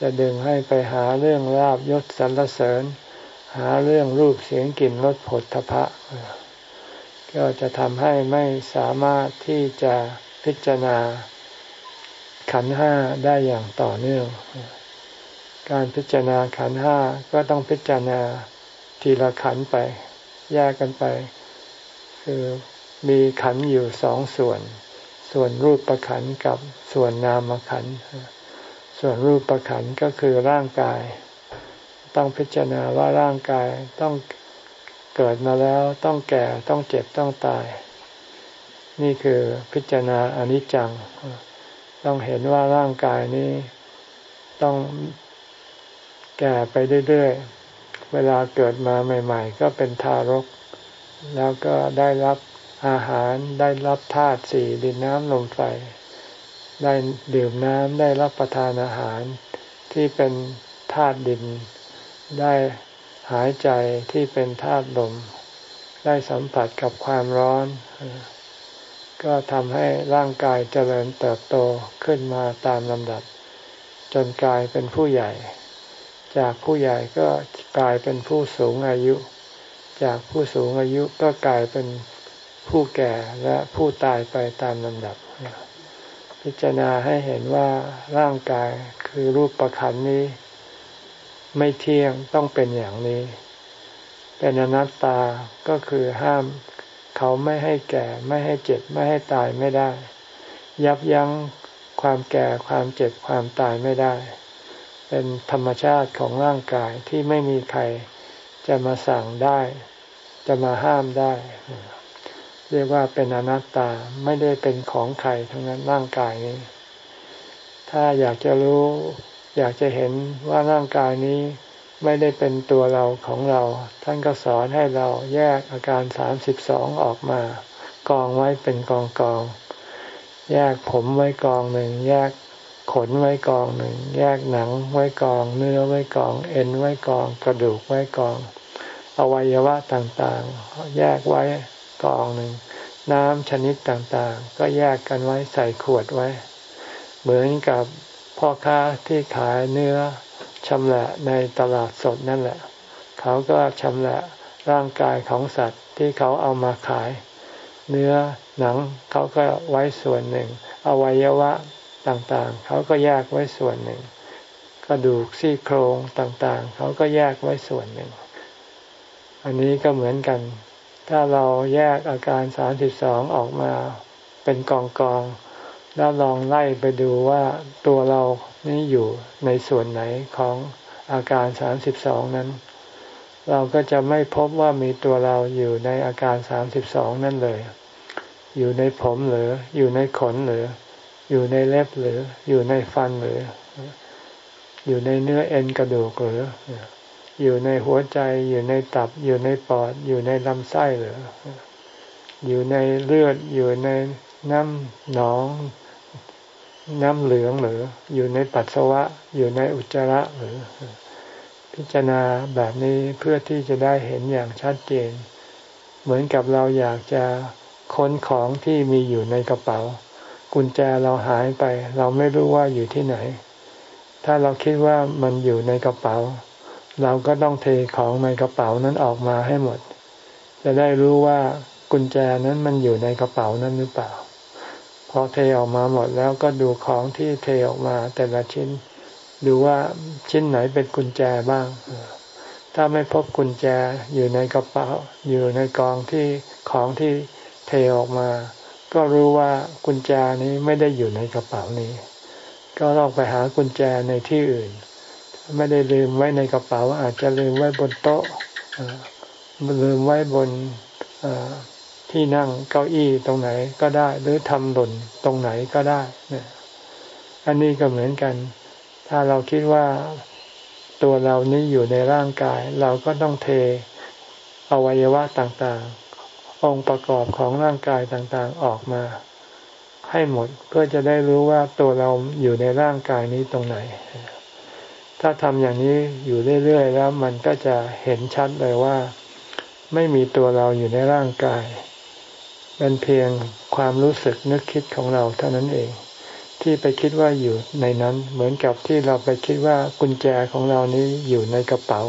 จะดึงให้ไปหาเรื่องราบยศสรรเสริญ หาเรื่องรูปเสียงกลิ่นรสผลทพะ ก็จะทำให้ไม่สามารถที่จะพิจารณา ขันห้าได้อย่างต่อเนื่อง การพิจารณาขันห้าก็ต้องพิจารณาทีละขันไปแยกกันไป คือมีขันอยู่สองส่วน ส่วนรูปประขันกับส่วนนามขันส่วนรูปประขันก็คือร่างกาย ต้องพิจารณาว่าร่างกายต้องเกิดมาแล้วต้องแก่ต้องเจ็บต้องตาย นี่คือพิจารณาอนิจจัง ต้องเห็นว่าร่างกายนี้ต้องแก่ไปเรื่อยๆ เวลาเกิดมาใหม่ ๆ ก็เป็นทารก แล้วก็ได้รับอาหารได้รับธาตุสี่ดินน้ำลมไฟ ได้ดื่มน้ำได้รับประทานอาหารที่เป็นธาตุดิน ได้หายใจที่เป็นธาตุลม ได้สัมผัสกับความร้อน ก็ทำให้ร่างกายเจริญเติบโตขึ้นมาตามลำดับ จนกลายเป็นผู้ใหญ่ จากผู้ใหญ่ก็กลายเป็นผู้สูงอายุ จากผู้สูงอายุก็กลายเป็นผู้แก่และผู้ตายไปตามลำดับ พิจารณาให้เห็นว่าร่างกายคือรูปประคันนี้ ไม่เที่ยงต้องเป็นอย่างนี้ เป็นอนัตตาก็คือห้าม เขาไม่ให้แก่ไม่ให้เจ็บไม่ให้ตายไม่ได้ ยับยั้งความแก่ความเจ็บความตายไม่ได้ เป็นธรรมชาติของร่างกายที่ไม่มีใครจะมาสั่งได้ จะมาห้ามได้ เรียกว่าเป็นอนัตตาไม่ได้เป็นของใครทั้งนั้นร่างกายนี้ ถ้าอยากจะรู้ อยากจะเห็นว่าร่างกายนี้ ไม่ได้เป็นตัวเราของเรา ท่านก็สอนให้เราแยกอาการสามสิบสองออกมา กองไว้เป็นกองกอง แยกผมไว้กองหนึ่ง แยกขนไว้กองหนึ่ง แยกหนังไว้กอง เนื้อไว้กอง เอ็นไว้กอง กระดูกไว้กอง อวัยวะต่างๆ แยกไว้กองหนึ่ง น้ำชนิดต่างๆ ก็แยกกันไว้ใส่ขวดไว้ เหมือนกับพ่อค้าที่ขายเนื้อ ชำละในตลาดสดนั่นแหละ เขาก็ชำละร่างกายของสัตว์ที่เขาเอามาขาย เนื้อหนังเขาก็ไว้ส่วนหนึ่ง อวัยวะต่างๆ เขาก็แยกไว้ส่วนหนึ่ง กระดูกซี่โครงต่างๆ เขาก็แยกไว้ส่วนหนึ่ง อันนี้ก็เหมือนกัน ถ้าเราแยกอาการสามสิบสองออกมาเป็นกองกองแล้วลองไล่ไปดูว่าตัวเรา นี้อยู่ในส่วนไหนของอาการสามสิบสองนั้น เราก็จะไม่พบว่ามีตัวเราอยู่ในอาการสามสิบสองนั่นเลย อยู่ในผมหรือ อยู่ในขนหรือ อยู่ในเล็บหรือ อยู่ในฟันหรือ อยู่ในเนื้อเอ็นกระดูกหรือ อยู่ในหัวใจ อยู่ในตับ อยู่ในปอด อยู่ในลำไส้หรือ อยู่ในเลือด อยู่ในน้ำหนอง น้ำเหลืองหรืออยู่ในปัสสาวะ อยู่ในอุจจาระหรือ พิจารณาแบบนี้เพื่อที่จะได้เห็นอย่างชัดเจน เหมือนกับเราอยากจะค้นของที่มีอยู่ในกระเป๋า กุญแจเราหายไป เราไม่รู้ว่าอยู่ที่ไหน ถ้าเราคิดว่ามันอยู่ในกระเป๋า เราก็ต้องเทของในกระเป๋านั้นออกมาให้หมด จะได้รู้ว่ากุญแจนั้นมันอยู่ในกระเป๋านั้นหรือเปล่า พอเทออกมาหมดแล้วก็ดูของที่เทออกมาแต่ละชิ้น ดูว่าชิ้นไหนเป็นกุญแจบ้าง ถ้าไม่พบกุญแจอยู่ในกระเป๋าอยู่ในกองที่ของที่เทออกมา ก็รู้ว่ากุญแจนี้ไม่ได้อยู่ในกระเป๋านี้ ก็ต้องไปหากุญแจในที่อื่น ไม่ได้ลืมไว้ในกระเป๋า อาจจะลืมไว้บนโต๊ะลืมไว้บน ที่นั่งเก้าอี้ตรงไหนก็ได้ หรือทำหล่นตรงไหนก็ได้เนี่ยอันนี้ก็เหมือนกัน ถ้าเราคิดว่าตัวเรานี้อยู่ในร่างกาย เราก็ต้องเทอวัยวะต่างๆ องค์ประกอบของร่างกายต่างๆออกมา ให้หมดเพื่อจะได้รู้ว่าตัวเราอยู่ในร่างกายนี้ตรงไหน ถ้าทำอย่างนี้อยู่เรื่อยๆแล้ว มันก็จะเห็นชัดเลยว่า ไม่มีตัวเราอยู่ในร่างกาย เป็นเพียงความรู้สึกนึกคิดของเราเท่านั้นเอง ที่ไปคิดว่าอยู่ในนั้น เหมือนกับที่เราไปคิดว่ากุญแจของเรานี้อยู่ในกระเป๋า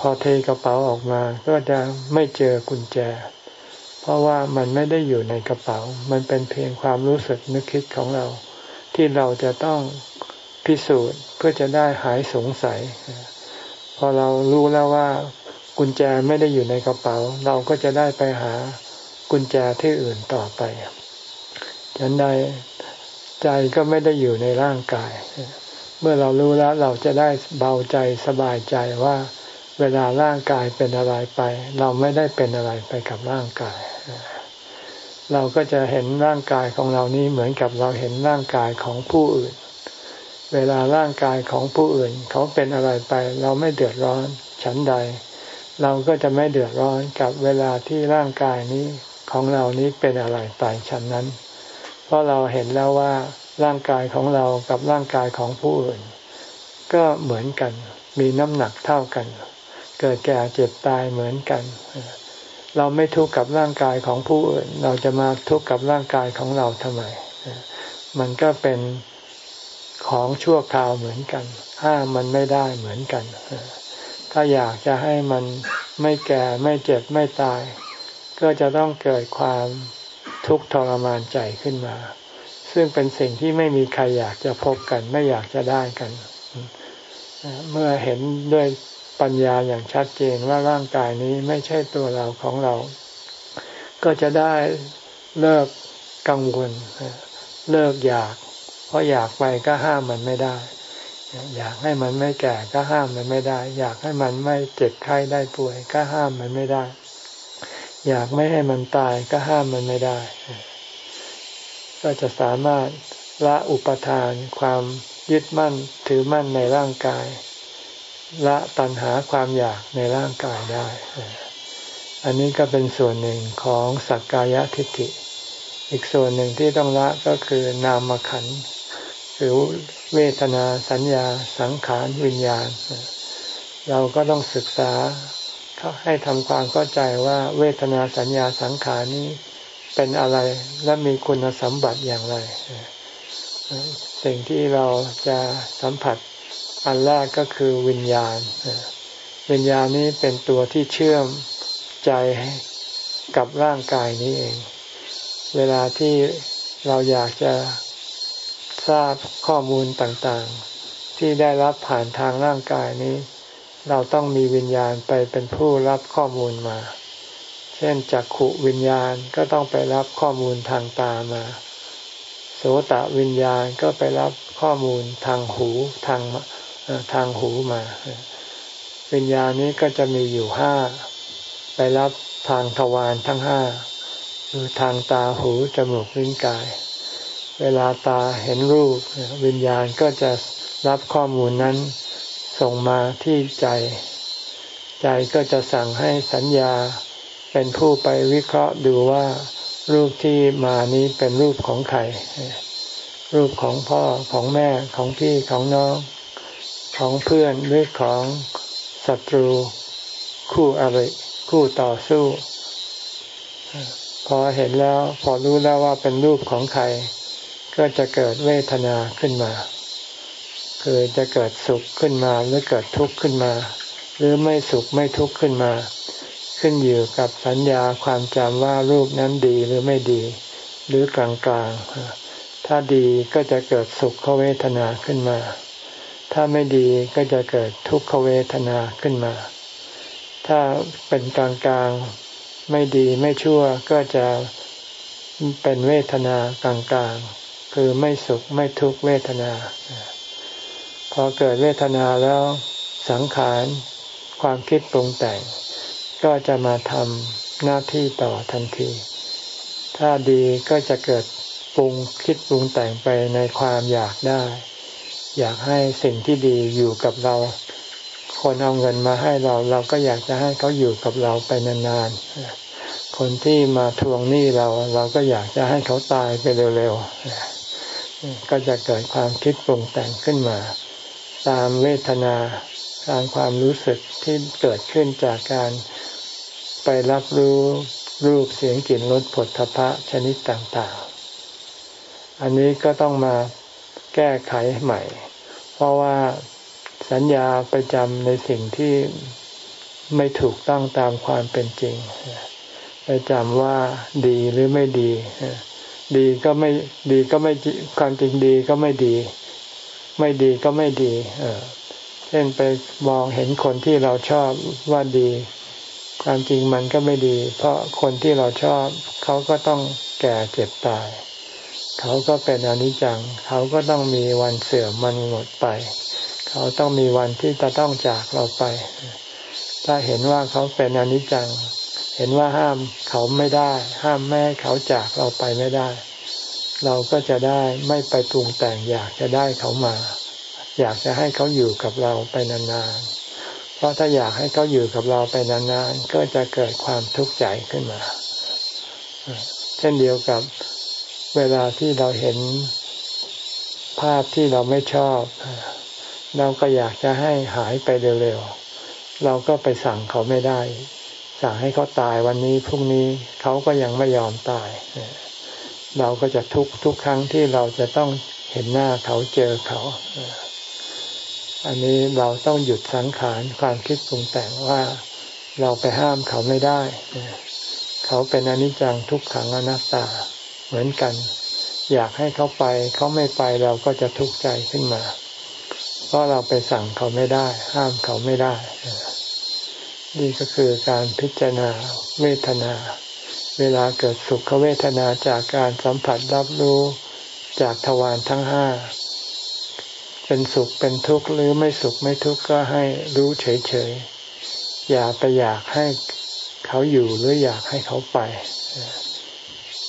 พอเทกระเป๋าออกมาก็จะไม่เจอกุญแจ เพราะว่ามันไม่ได้อยู่ในกระเป๋า มันเป็นเพียงความรู้สึกนึกคิดของเรา ที่เราจะต้องพิสูจน์เพื่อจะได้หายสงสัย พอเรารู้แล้วว่ากุญแจไม่ได้อยู่ในกระเป๋า เราก็จะได้ไปหา กุญแจที่อื่นต่อไปฉันใดใจก็ไม่ได้อยู่ในร่างกาย เมื่อเรารู้แล้วเราจะได้เบาใจสบายใจว่า เวลาร่างกายเป็นอะไรไป เราไม่ได้เป็นอะไรไปกับร่างกาย เราก็จะเห็นร่างกายของเรานี้เหมือนกับเราเห็นร่างกายของผู้อื่น เวลาร่างกายของผู้อื่น เขาเป็นอะไรไป เราไม่เดือดร้อนฉันใด เราก็จะไม่เดือดร้อนกับเวลาที่ร่างกายนี้ ของเรานี้เป็นอะไรไปฉันนั้น เพราะเราเห็นแล้วว่าร่างกายของเรากับร่างกายของผู้อื่น ก็เหมือนกัน มีน้ำหนักเท่ากัน เกิดแก่เจ็บตายเหมือนกัน เราไม่ทุกข์กับร่างกายของผู้อื่น เราจะมาทุกข์กับร่างกายของเราทำไม มันก็เป็นของชั่วคราวเหมือนกัน ห้ามมันไม่ได้เหมือนกัน ถ้าอยากจะให้มันไม่แก่ไม่เจ็บไม่ตาย ก็จะต้องเกิดความทุกข์ทรมานใจขึ้นมา ซึ่งเป็นสิ่งที่ไม่มีใครอยากจะพบกัน ไม่อยากจะได้กัน เมื่อเห็นด้วยปัญญาอย่างชัดเจนว่าร่างกายนี้ไม่ใช่ตัวเราของเรา ก็จะได้เลิกกังวล เลิกอยาก เพราะอยากไปก็ห้ามมันไม่ได้ อยากให้มันไม่แก่ก็ห้ามมันไม่ได้ อยากให้มันไม่เจ็บไข้ได้ป่วย ก็ห้ามมันไม่ได้ อยากไม่ให้มันตายก็ห้ามมันไม่ได้ ก็จะสามารถละอุปทานความยึดมั่นถือมั่นในร่างกาย ละตัณหาความอยากในร่างกายได้ อันนี้ก็เป็นส่วนหนึ่งของสักกายทิฏฐิ อีกส่วนหนึ่งที่ต้องละก็คือนามขันหรือเวทนาสัญญาสังขารวิญญาณ เราก็ต้องศึกษา ให้ทำความเข้าใจว่าเวทนาสัญญาสังขารนี้เป็นอะไรและมีคุณสมบัติอย่างไร สิ่งที่เราจะสัมผัสอันแรกก็คือวิญญาณ วิญญาณนี้เป็นตัวที่เชื่อมใจกับร่างกายนี้เอง เวลาที่เราอยากจะทราบข้อมูลต่างๆ ที่ได้รับผ่านทางร่างกายนี้ เราต้องมีวิญญาณไปเป็นผู้รับข้อมูลมา เช่นจักขุวิญญาณก็ต้องไปรับข้อมูลทางตามา โสตะวิญญาณก็ไปรับข้อมูลทางหูทางทางหูมา วิญญาณนี้ก็จะมีอยู่ห้าไปรับทางทวารทั้งห้าคือทางตาหูจมูกลิ้นกาย เวลาตาเห็นรูป วิญญาณก็จะรับข้อมูลนั้น ส่งมาที่ใจ ใจก็จะสั่งให้สัญญาเป็นผู้ไปวิเคราะห์ดูว่า รูปที่มานี้เป็นรูปของใคร รูปของพ่อของแม่ของพี่ของน้อง ของเพื่อนหรือของศัตรู คู่อะไรคู่ต่อสู้ พอเห็นแล้วพอรู้แล้วว่าเป็นรูปของใคร ก็จะเกิดเวทนาขึ้นมา คือจะเกิดสุขขึ้นมาหรือเกิดทุกข์ขึ้นมา หรือไม่สุขไม่ทุกข์ขึ้นมา ขึ้นอยู่กับสัญญาความจำว่ารูปนั้นดีหรือไม่ดี หรือกลางๆ ถ้าดีก็จะเกิดสุขเวทนาขึ้นมา ถ้าไม่ดีก็จะเกิดทุกขเวทนาขึ้นมา ถ้าเป็นกลางๆไม่ดีไม่ชั่วก็จะเป็นเวทนากลางๆคือไม่สุขไม่ทุกขเวทนา อเกิดเวทนาแล้วสังขาร ความคิดปรุงแต่ง ก็จะมาทำหน้าที่ต่อทันที ถ้าดีก็จะเกิดปรุงคิดปรุงแต่งไปในความอยากได้ อยากให้สิ่งที่ดีอยู่กับเรา คนเอาเงินมาให้เราเราก็อยากจะให้เขาอยู่กับเราไปนานๆ คนที่มาทวงหนี้เราเราก็อยากจะให้เขาตายไปเร็วๆ ก็จะเกิดความคิดปรุงแต่งขึ้นมา ตามเวทนาตามความรู้สึกที่เกิดขึ้นจากการไปรับรู้รูปเสียงกลิ่นรสผลทพะชนิดต่างๆ อันนี้ก็ต้องมาแก้ไขใหม่ เพราะว่าสัญญาไปจำในสิ่งที่ไม่ถูกต้องตามความเป็นจริง ไปจำว่าดีหรือไม่ดี ดีก็ไม่ดีก็ไม่ความจริงดีก็ไม่ดี ไม่ดีก็ไม่ดี เออเช่นไปมองเห็นคนที่เราชอบว่าดี ความจริงมันก็ไม่ดี เพราะคนที่เราชอบ เขาก็ต้องแก่เจ็บตายเขาเขาก็เป็นอนิจจัง เขาก็ต้องมีวันเสื่อมมันหมดไป เขาต้องมีวันที่จะต้องจากเราไป ถ้าเห็นว่าเขาเป็นอนิจจัง เห็นว่าห้ามเขาไม่ได้ ห้ามแม่เขาจากเราไปไม่ได้ เราก็จะได้ไม่ไปปรุงแต่งอยากจะได้เขามา อยากจะให้เขาอยู่กับเราไปนานๆ เพราะถ้าอยากให้เขาอยู่กับเราไปนานๆ ก็จะเกิดความทุกข์ใจขึ้นมา เช่นเดียวกับเวลาที่เราเห็นภาพที่เราไม่ชอบ เราก็อยากจะให้หายไปเร็วๆ เราก็ไปสั่งเขาไม่ได้ สั่งให้เขาตายวันนี้พรุ่งนี้เขาก็ยังไม่ยอมตายเเราก็จะทุกทุกครั้งที่เราจะต้องเห็นหน้าเขาเจอเขา อันนี้เราต้องหยุดสังขารความคิดปรุงแต่งว่าเราไปห้ามเขาไม่ได้ เขาเป็นอนิจจังทุกขังอนัตตาเหมือนกัน อยากให้เขาไป เขาไม่ไปเราก็จะทุกข์ใจขึ้นมา เพราะเราไปสั่งเขาไม่ได้ ห้ามเขาไม่ได้ นี่ก็คือการพิจารณาเวทนา เวลาเกิดสุขเวทนาจากการสัมผัสรับรู้จากทวารทั้งห้า เป็นสุขเป็นทุกข์หรือไม่สุขไม่ทุกข์ก็ให้รู้เฉยๆ อย่าไปอยากให้เขาอยู่หรืออยากให้เขาไป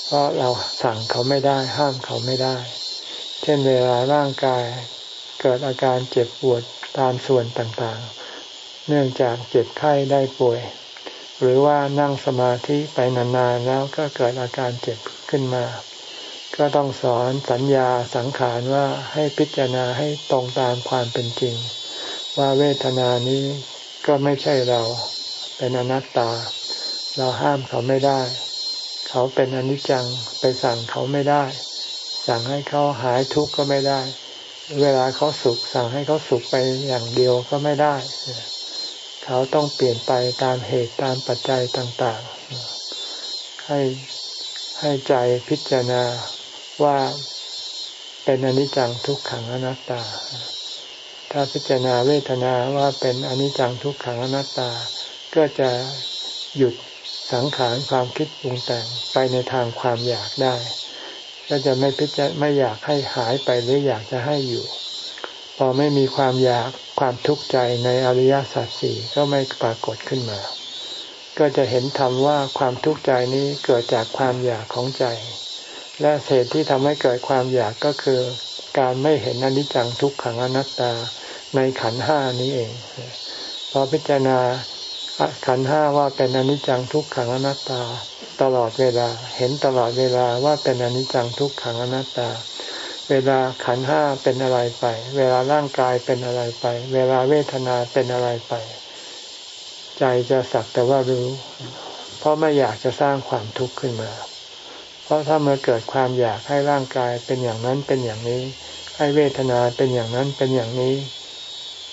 เพราะเราสั่งเขาไม่ได้ห้ามเขาไม่ได้ เช่นเวลาร่างกายเกิดอาการเจ็บปวดตามส่วนต่างๆ เนื่องจากเจ็บไข้ได้ป่วย หรือว่านั่งสมาธิไปนานๆแล้วก็เกิดอาการเจ็บขึ้นมา ก็ต้องสอนสัญญาสังขารว่าให้พิจารณาให้ตรงตามความเป็นจริง ว่าเวทนานี้ก็ไม่ใช่เราเป็นอนัตตา เราห้ามเขาไม่ได้ เขาเป็นอนิจจังไปสั่งเขาไม่ได้ สั่งให้เขาหายทุกข์ก็ไม่ได้ เวลาเขาสุขสั่งให้เขาสุขไปอย่างเดียวก็ไม่ได้ เขาต้องเปลี่ยนไปตามเหตุตามปัจจัยต่างๆ ให้ให้ใจพิจารณาว่าเป็นอนิจจังทุกขังอนัตตา ถ้าพิจารณาเวทนาว่าเป็นอนิจจังทุกขังอนัตตา ก็จะหยุดสังขารความคิดปรุงแต่งไปในทางความอยากได้ ก็จะไม่พิจารไม่อยากให้หายไปหรืออยากจะให้อยู่ พอไม่มีความอยากความทุกข์ใจในอริยสัจสี่ก็ไม่ปรากฏขึ้นมา ก็จะเห็นธรรมว่าความทุกข์ใจนี้เกิดจากความอยากของใจ และเหตุที่ทำให้เกิดความอยากก็คือ การไม่เห็นอนิจจังทุกขังอนัตตาในขันห้านี้เอง พอพิจารณาขันห้าว่าเป็นอนิจจังทุกขังอนัตตา ตลอดเวลา เห็นตลอดเวลาว่าเป็นอนิจจังทุกขังอนัตตา เวลาขันห้าเป็นอะไรไป เวลาร่างกายเป็นอะไรไป เวลาเวทนาเป็นอะไรไป ใจจะสักแต่ว่ารู้ เพราะไม่อยากจะสร้างความทุกข์ขึ้นมา เพราะถ้าเมื่อเกิดความอยากให้ร่างกายเป็นอย่างนั้นเป็นอย่างนี้ ให้เวทนาเป็นอย่างนั้นเป็นอย่างนี้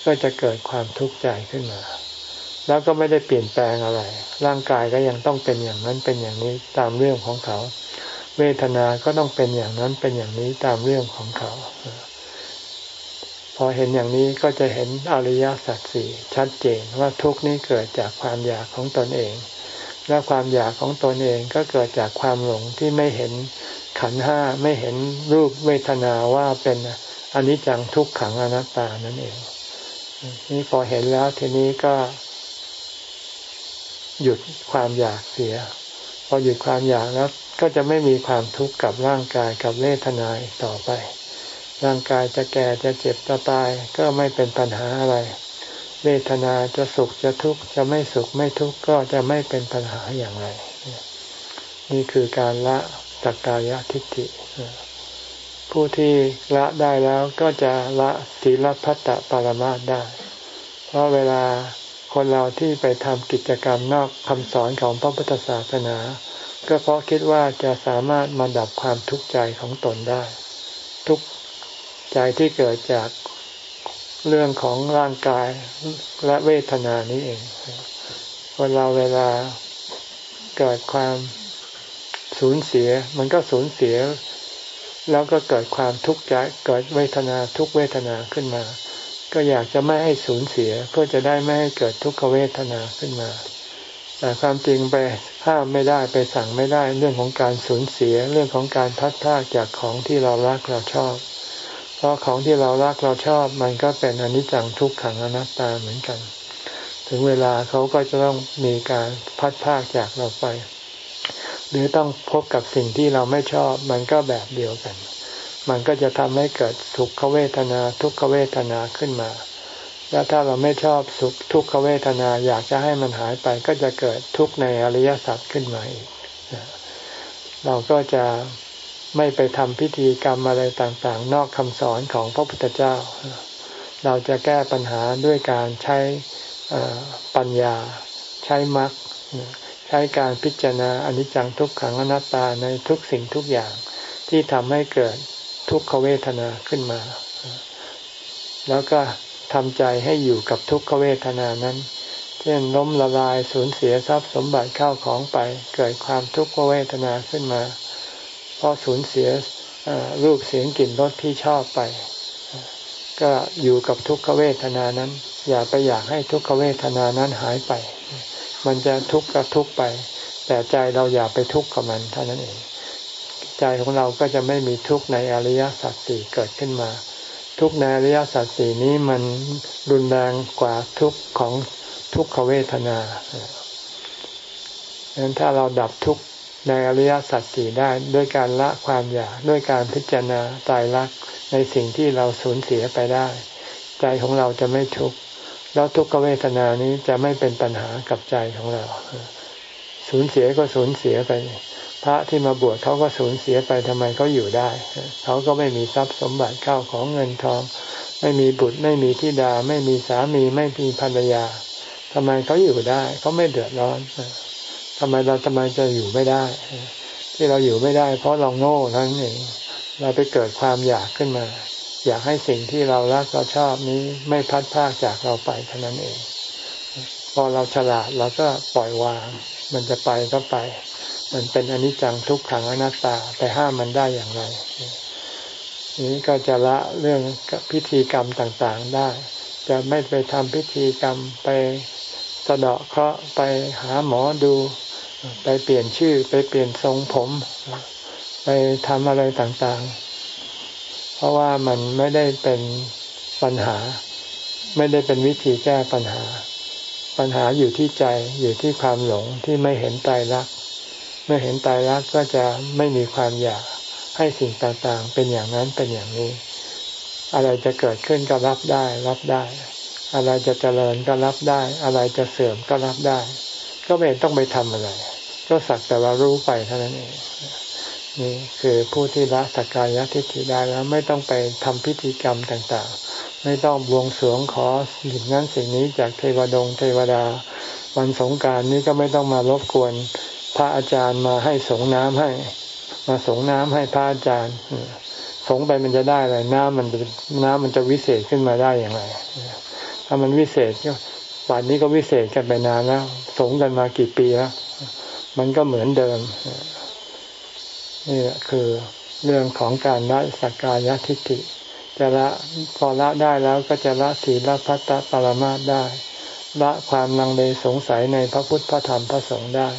ก็จะเกิดความทุกข์ใจขึ้นมา แล้วก็ไม่ได้เปลี่ยนแปลงอะไร ร่างกายก็ยังต้องเป็นอย่างนั้นเป็นอย่างนี้ตามเรื่องของเขา เวทนาก็ต้องเป็นอย่างนั้นเป็นอย่างนี้ตามเรื่องของเขา พอเห็นอย่างนี้ก็จะเห็นอริยสัจสี่ชัดเจนว่าทุกนี้เกิดจากความอยากของตนเอง และความอยากของตนเองก็เกิดจากความหลงที่ไม่เห็นขันห้าไม่เห็นรูปเวทนาว่าเป็นอนิจจังทุกขังอนัตตานั่นเอง นี่พอเห็นแล้วทีนี้ก็ หยุดความอยากเสีย พอหยุดความอยากแล้ว ก็จะไม่มีความทุกข์กับร่างกายกับเวทนาต่อไป ร่างกายจะแก่จะเจ็บจะตายก็ไม่เป็นปัญหาอะไร เวทนาจะสุขจะทุกข์จะไม่สุขไม่ทุกข์ก็จะไม่เป็นปัญหาอย่างไร นี่คือการละสักกายทิฏฐิผู้ที่ละได้แล้วก็จะละศีลพัตตปรมาได้ เพราะเวลาคนเราที่ไปทำกิจกรรมนอกคำสอนของพระพุทธศาสนา ก็เพราะคิดว่าจะสามารถมาดับความทุกข์ใจของตนได้ ทุกใจที่เกิดจากเรื่องของร่างกายและเวทนานี้เองคนเราเวลาเกิดความสูญเสีย มันก็สูญเสีย แล้วก็เกิดความทุกข์ใจเกิดเวทนาทุกเวทนาขึ้นมา ก็อยากจะไม่ให้สูญเสียเพื่อจะได้ไม่ให้เกิดทุกขเวทนาขึ้นมา แต่ความจริงไป ห้ามไม่ได้ไปสั่งไม่ได้ เรื่องของการสูญเสียเรื่องของการพัดพากจากของที่เรารักเราชอบ เพราะของที่เรารักเราชอบมันก็เป็นอนิจจังทุกขังอนัตตาเหมือนกัน ถึงเวลาเขาก็จะต้องมีการพัดพากจากเราไป หรือต้องพบกับสิ่งที่เราไม่ชอบมันก็แบบเดียวกัน มันก็จะทำให้เกิดทุกขเวทนาทุกขเวทนาขึ้นมา แล้วถ้าเราไม่ชอบสุขทุกขเวทนาอยากจะให้มันหายไป ก็จะเกิดทุกข์ในอริยสัจขึ้นมาอีก เราก็จะไม่ไปทำพิธีกรรมอะไรต่างๆ นอกคำสอนของพระพุทธเจ้า เราจะแก้ปัญหาด้วยการใช้ปัญญา ใช้มรรคใช้การพิจารณาอนิจจังทุกขังอนัตตาในทุกสิ่งทุกอย่างที่ทำให้เกิดทุกขเวทนาขึ้นมา แล้วก็ ทำใจให้อยู่กับทุกขเวทนานั้น เช่นล้มละลายสูญเสียทรัพย์สมบัติเข้าของไป เกิดความทุกขเวทนาขึ้นมา เพราะสูญเสียรูปเสียงกลิ่นรสที่ชอบไป ก็อยู่กับทุกขเวทนานั้น อย่าไปอยากให้ทุกขเวทนานั้นหายไป มันจะทุกข์ก็ทุกข์ไป แต่ใจเราอย่าไปทุกข์กับมันเท่านั้นเอง ใจของเราก็จะไม่มีทุกข์ในอริยสัจสี่เกิดขึ้นมา ทุกในอริยสัจสี่นี้มันรุนแรงกว่าทุกของทุกขเวทนาดังนั้นถ้าเราดับทุกในอริยสัจสี่ได้ด้วยการละความอยาก ด้วยการพิจารณาตายรักในสิ่งที่เราสูญเสียไปได้ ใจของเราจะไม่ทุกข์แล้วทุกขเวทนานี้จะไม่เป็นปัญหากับใจของเรา สูญเสียก็สูญเสียไป พระที่มาบวชเขาก็สูญเสียไปทำไมเขาอยู่ได้ เขาก็ไม่มีทรัพย์สมบัติเข้าของเงินทอง ไม่มีบุตรไม่มีธิดา ไม่มีสามีไม่มีภรรยาทำไมเขาอยู่ได้เขาไม่เดือดร้อนทำไมเราทำไมจะอยู่ไม่ได้ ที่เราอยู่ไม่ได้ เพราะเราโง่ทั้งนี้เราไปเกิดความอยากขึ้นมา อยากให้สิ่งที่เรารักเราชอบนี้ไม่พัดพากจากเราไปเท่านั้นเอง พอเราฉลาดเราก็ปล่อยวาง มันจะไปก็ไป มันเป็นอนิจจังทุกขังอนัตตาไปห้ามมันได้อย่างไร นี้ก็จะละเรื่องพิธีกรรมต่างๆได้ จะไม่ไปทำพิธีกรรมไปสะเดาะเคราะห์ไปหาหมอดู ไปเปลี่ยนชื่อไปเปลี่ยนทรงผม ไปทำอะไรต่างๆ เพราะว่ามันไม่ได้เป็นปัญหา ไม่ได้เป็นวิธีแก้ปัญหา ปัญหาอยู่ที่ใจอยู่ที่ความหลงที่ไม่เห็นใจรัก เมื่อเห็นตายรักก็จะไม่มีความอยากให้สิ่งต่างๆ เป็นอย่างนั้นเป็นอย่างนี้ อะไรจะเกิดขึ้นก็รับได้ รับได้ อะไรจะเจริญก็รับได้ อะไรจะเสื่อมก็รับได้ ก็ไม่ต้องไปทำอะไร ก็สักแต่ว่ารู้ไปเท่านั้นเองนี่คือผู้ที่ละสักกายทิฏฐิได้แล้วไม่ต้องไปทำพิธีกรรมต่างๆ ไม่ต้องบวงสรวงขอสิ่งนั้นสิ่งนี้จากเทวดงเทวดา วันสงการนี้ก็ไม่ต้องมารบกวน พระอาจารย์มาให้สงน้ำให้ มาสงน้ำให้พระอาจารย์ สงไปมันจะได้อะไรน้ำมันน้ำมันจะวิเศษขึ้นมาได้อย่างไรถ้ามันวิเศษก็ป่านนี้ก็วิเศษกันไปนานแล้ว สงกันมากี่ปีแล้ว มันก็เหมือนเดิม นี่คือเรื่องของการละสักกายทิฏฐิจะละพอละได้แล้วก็จะละศีลพัตตปรมาได้ ละความลังเลสงสัยในพระพุทธพระธรรมพระสงฆ์ได้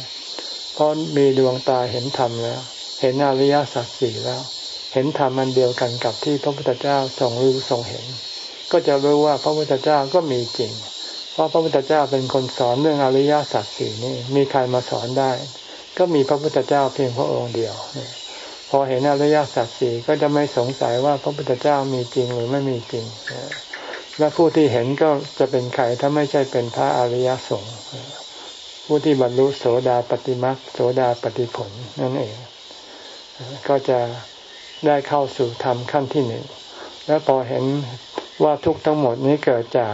เพราะมีดวงตาเห็นธรรมแล้ว เห็นอริยสัจสี่แล้ว เห็นธรรมมันเดียวกันกับที่พระพุทธเจ้าทรงรู้ทรงเห็น ก็จะรู้ว่าพระพุทธเจ้าก็มีจริง เพราะพระพุทธเจ้าเป็นคนสอนเรื่องอริยสัจสี่นี่มีใครมาสอนได้ ก็มีพระพุทธเจ้าเพียงพระองค์เดียวพอเห็นอริยสัจสี่ก็จะไม่สงสัยว่าพระพุทธเจ้ามีจริงหรือไม่มีจริงและผู้ที่เห็นก็จะเป็นใครถ้าไม่ใช่เป็นพระอริยสงฆ์ ผู้ที่บรรลุโสดาปฏิมักโสดาปฏิผลนั่นเอง ก็จะได้เข้าสู่ธรรมขั้นที่หนึ่ง แล้วพอเห็นว่าทุกทั้งหมดนี้เกิดจาก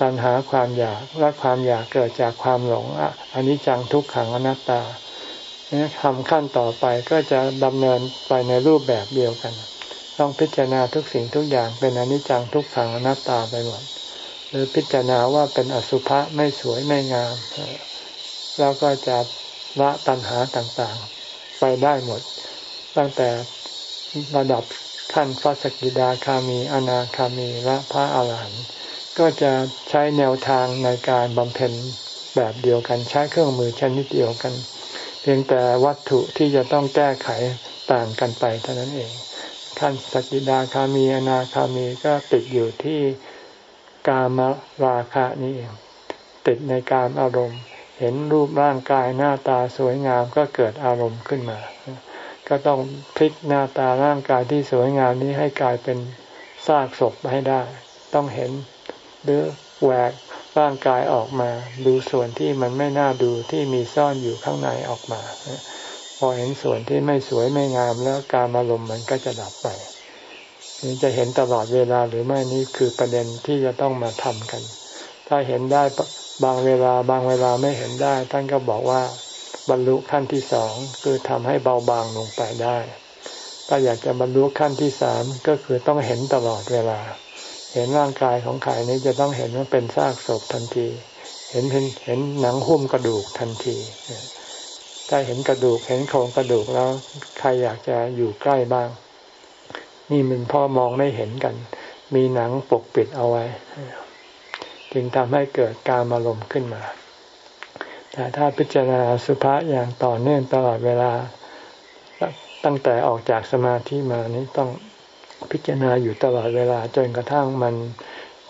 ตัณหาความอยากและความอยากเกิดจากความหลงอันนี้จังทุกขังอนัตตาทำขั้นต่อไปก็จะดำเนินไปในรูปแบบเดียวกัน ต้องพิจารณาทุกสิ่งทุกอย่างเป็นอนิจจังทุกขังอนัตตาไปหมดหรือพิจารณาว่าเป็นอสุภะไม่สวยไม่งาม แล้วก็จะละตัณหาต่างๆ ไปได้หมด ตั้งแต่ระดับขั้นพระสกิดาคามีอนาคามีและพระอาหารหันต์ก็จะใช้แนวทางในการบำเพ็ญแบบเดียวกันใช้เครื่องมือชนิดเดียวกัน เพียงแต่วัตถุที่จะต้องแก้ไขต่างกันไปเท่านั้นเอง ขั้นสกิดาคามีอนาคามีก็ติดอยู่ที่กามราคะนี่เองติดในการอารมณ์ เห็นรูปร่างกายหน้าตาสวยงามก็เกิดอารมณ์ขึ้นมา ก็ต้องพลิกหน้าตาร่างกายที่สวยงามนี้ให้กลายเป็นซากศพให้ได้ ต้องเห็นหรือแหวกร่างกายออกมา ดูส่วนที่มันไม่น่าดูที่มีซ่อนอยู่ข้างในออกมา พอเห็นส่วนที่ไม่สวยไม่งามแล้วการอารมณ์มันก็จะดับไปนี่จะเห็นตลอดเวลาหรือไม่นี่คือประเด็นที่จะต้องมาทำกัน ถ้าเห็นได้ บางเวลาบางเวลาไม่เห็นได้ ท่านก็บอกว่าบรรลุขั้นที่สองคือทำให้เบาบางลงไปได้ ถ้าอยากจะบรรลุขั้นที่สามก็คือต้องเห็นตลอดเวลา เห็นร่างกายของขายนี้จะต้องเห็นว่าเป็นซากศพทันทีเห็นเห็นเห็นหนังหุ้มกระดูกทันทีถ้าเห็นกระดูกเห็นโครงกระดูกแล้ว ใครอยากจะอยู่ใกล้บ้าง นี่มันพ่อมองไม่เห็นกัน มีหนังปกปิดเอาไว้ จึงทำให้เกิดการอารมณ์ขึ้นมา แต่ถ้าพิจารณาสุภาษอย่างต่อเนื่องตลอดเวลา ตั้งแต่ออกจากสมาธิมานี้ต้องพิจารณาอยู่ตลอดเวลาจนกระทั่งมัน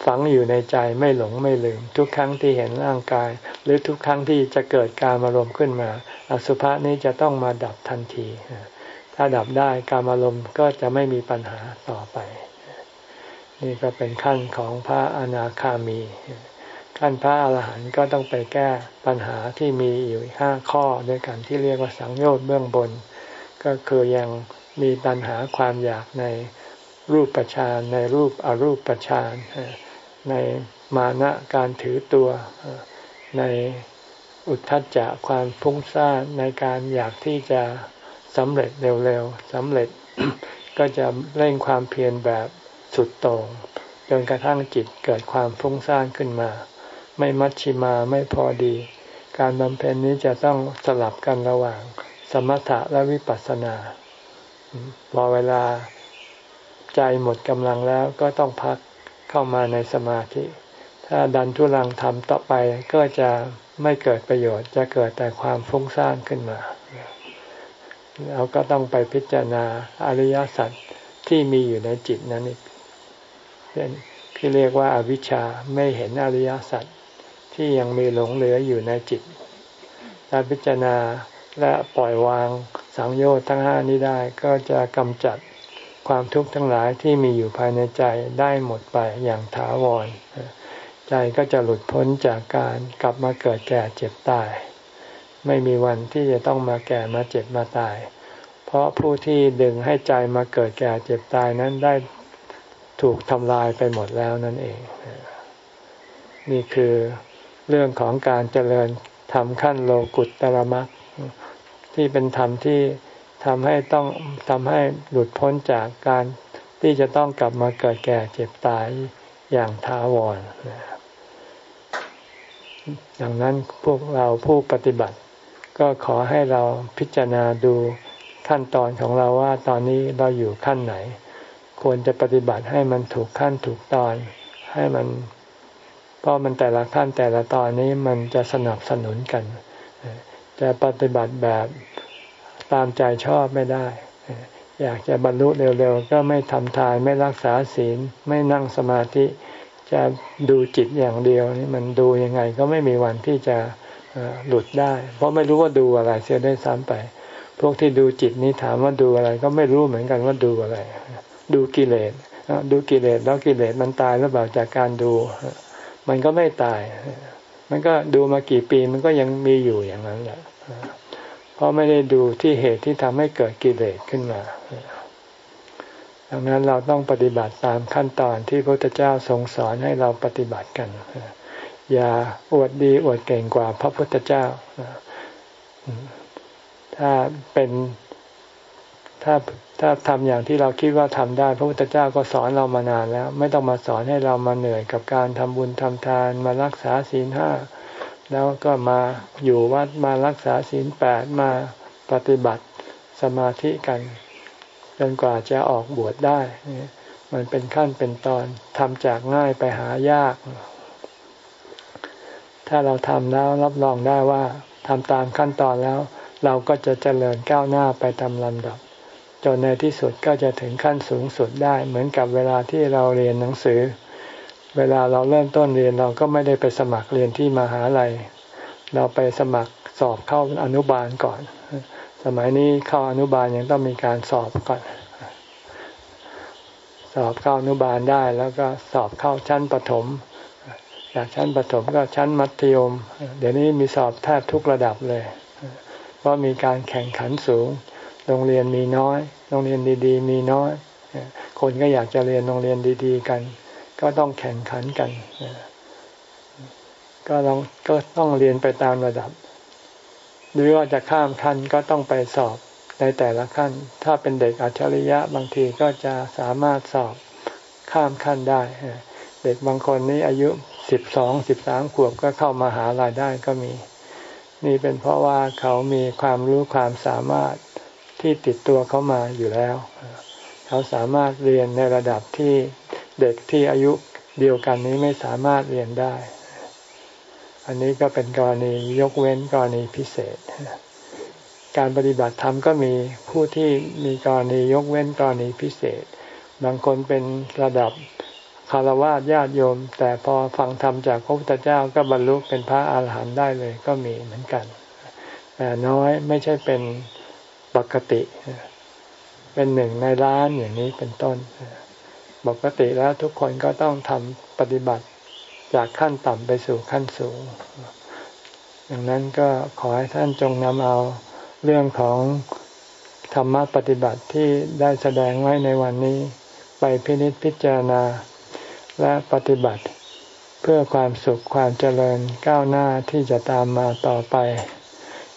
ฝังอยู่ในใจไม่หลงไม่ลืม ทุกครั้งที่เห็นร่างกาย หรือทุกครั้งที่จะเกิดการอารมณ์ขึ้นมา อสุภะนี้จะต้องมาดับทันที ถ้าดับได้การอารมณ์ก็จะไม่มีปัญหาต่อไป นี่ก็เป็นขั้นของพระอนาคามี ขั้นพระอรหันต์ก็ต้องไปแก้ปัญหาที่มีอยู่ห้าข้อด้วยกันที่เรียกว่าสังโยชน์เบื้องบน ก็คือยังมีปัญหาความอยากในรูปประชานในรูปอรูปประชานในมานะการถือตัวในอุทธัจจะความฟุ้งซ่านในการอยากที่จะสำเร็จเร็วๆสำเร็จก็จะเร่งความเพียรแบบ สุดโต่งจนกระทั่งจิตเกิดความฟุ้งซ่านขึ้นมา ไม่มัชชิมาไม่พอดี การบำเพ็ญนี้จะต้องสลับกันระหว่าง สมถะและวิปัสสนา พอเวลาใจหมดกำลังแล้วก็ต้องพักเข้ามาในสมาธิ ถ้าดันทุลังทำต่อไปก็จะไม่เกิดประโยชน์ จะเกิดแต่ความฟุ้งซ่านขึ้นมาเราก็ต้องไปพิจารณาอริยสัจที่มีอยู่ในจิตนั้นอีกเป็น ที่เรียกว่าอาวิชชาไม่เห็นอริยสัจที่ยังมีหลงเหลืออยู่ในจิตถ้าพิจารณาและปล่อยวางสังโยชน์ทั้งห้านี้ได้ก็จะกำจัดความทุกข์ทั้งหลายที่มีอยู่ภายในใจได้หมดไปอย่างถาวร ใจก็จะหลุดพ้นจากการกลับมาเกิดแก่เจ็บตาย ไม่มีวันที่จะต้องมาแก่มาเจ็บมาตาย เพราะผู้ที่ดึงให้ใจมาเกิดแก่เจ็บตายนั้นได้ ถูกทำลายไปหมดแล้วนั่นเอง นี่คือเรื่องของการเจริญทำขั้นโลกุตตรมักที่เป็นธรรมที่ทำให้ต้องทำให้หลุดพ้นจากการที่จะต้องกลับมาเกิดแก่เจ็บตายอย่างท้าวรดังนั้นพวกเราผู้ปฏิบัติ ก็ขอให้เราพิจารณาดูขั้นตอนของเราว่าตอนนี้เราอยู่ขั้นไหน ควรจะปฏิบัติให้มันถูกขั้นถูกตอน ให้มันเพราะมันแต่ละขั้นแต่ละตอนนี้มันจะสนับสนุนกัน จะปฏิบัติแบบตามใจชอบไม่ได้ อยากจะบรรลุเร็วๆ ก็ไม่ทำทานไม่รักษาศีล ไม่นั่งสมาธิ จะดูจิตอย่างเดียวนี่มันดูยังไงก็ไม่มีวันที่จะหลุดได้ เพราะไม่รู้ว่าดูอะไรเสียได้ซ้ำไป พวกที่ดูจิตนี้ถามว่าดูอะไร ก็ไม่รู้เหมือนกันว่าดูอะไร ดูกิเลสดูกิเลสแล้วกิเลสมันตายหรือเปล่าจากการดู มันก็ไม่ตาย มันก็ดูมากี่ปีมันก็ยังมีอยู่อย่างนั้นแหละเพราะไม่ได้ดูที่เหตุที่ทำให้เกิดกิเลสขึ้นมาดังนั้นเราต้องปฏิบัติตามขั้นตอนที่พระพุทธเจ้าทรงสอนให้เราปฏิบัติกัน อย่าอวดดีอวดเก่งกว่าพระพุทธเจ้า ถ้าเป็นถ้า ถ้าทำอย่างที่เราคิดว่าทำได้ พระพุทธเจ้าก็สอนเรามานานแล้ว ไม่ต้องมาสอนให้เรามาเหนื่อยกับการทำบุญทำทานมารักษาศีลห้าแล้วก็มาอยู่วัดมารักษาศีลแปดมาปฏิบัติสมาธิกันจนกว่าจะออกบวชได้ มันเป็นขั้นเป็นตอนทำจากง่ายไปหายาก ถ้าเราทำแล้วรับรองได้ว่าทำตามขั้นตอนแล้ว เราก็จะเจริญก้าวหน้าไปตามลำดับ จนในที่สุดก็จะถึงขั้นสูงสุดได้ เหมือนกับเวลาที่เราเรียนหนังสือ เวลาเราเริ่มต้นเรียนเราก็ไม่ได้ไปสมัครเรียนที่มหาลัย เราไปสมัครสอบเข้าอนุบาลก่อน สมัยนี้เข้าอนุบาลยังต้องมีการสอบก่อน สอบเข้าอนุบาลได้แล้วก็สอบเข้าชั้นประถม จากชั้นประถมก็ชั้นมัธยม เดี๋ยวนี้มีสอบแทบทุกระดับเลย เพราะมีการแข่งขันสูง โรงเรียนมีน้อย โรงเรียนดี ๆ มีน้อย คนก็อยากจะเรียนโรงเรียนดี ๆ กัน ก็ต้องแข่งขันกัน ก็ต้องก็ต้องเรียนไปตามระดับ หรือว่าจะข้ามขั้นก็ต้องไปสอบในแต่ละขั้น ถ้าเป็นเด็กอัจฉริยะบางทีก็จะสามารถสอบข้ามขั้นได้ เด็กบางคนนี้อายุสิบสองสิบสามขวบก็เข้ามาหาลายได้ก็มี นี่เป็นเพราะว่าเขามีความรู้ความสามารถ ที่ติดตัวเขามาอยู่แล้ว เขาสามารถเรียนในระดับที่เด็กที่อายุเดียวกันนี้ไม่สามารถเรียนได้ อันนี้ก็เป็นกรณียกเว้นกรณีพิเศษ การปฏิบัติธรรมก็มีผู้ที่มีกรณียกเว้นกรณีพิเศษ บางคนเป็นระดับคารวะญาติโยม แต่พอฟังธรรมจากพระพุทธเจ้าก็บรรลุเป็นพระอาหารหันต์ได้เลยก็มีเหมือนกัน แต่น้อยไม่ใช่เป็น ปกติ เป็นหนึ่งในล้านอย่างนี้เป็นต้น ปกติแล้วทุกคนก็ต้องทำปฏิบัติจากขั้นต่ำไปสู่ขั้นสูงดังนั้นก็ขอให้ท่านจงนำเอาเรื่องของธรรมะปฏิบัติที่ได้แสดงไว้ในวันนี้ ไปพินิจพิจารณา และปฏิบัติ เพื่อความสุขความเจริญก้าวหน้าที่จะตามมาต่อไป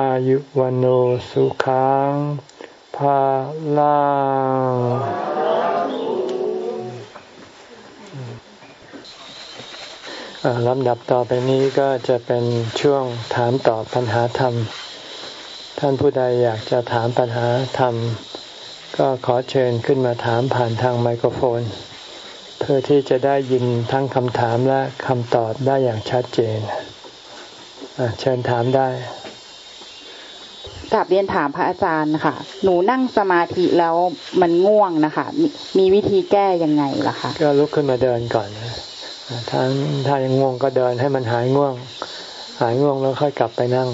อายุวันโอสุขังภาลังลำดับต่อไปนี้ก็จะเป็นช่วงถามตอบปัญหาธรรม ท่านผู้ใดอยากจะถามปัญหาธรรม ก็ขอเชิญขึ้นมาถามผ่านทางไมโครโฟน เพื่อที่จะได้ยินทั้งคำถามและคำตอบได้อย่างชัดเจนเชิญถามได้ กลับเรียนถามพระอาจารย์ค่ะ หนูนั่งสมาธิแล้วมันง่วงนะคะมีวิธีแก้ยังไงล่ะคะก็ลุกขึ้นมาเดินก่อนถ้าถ้ายังง่วงก็เดินให้มันหายง่วง หายง่วงแล้วค่อยกลับไปนั่ง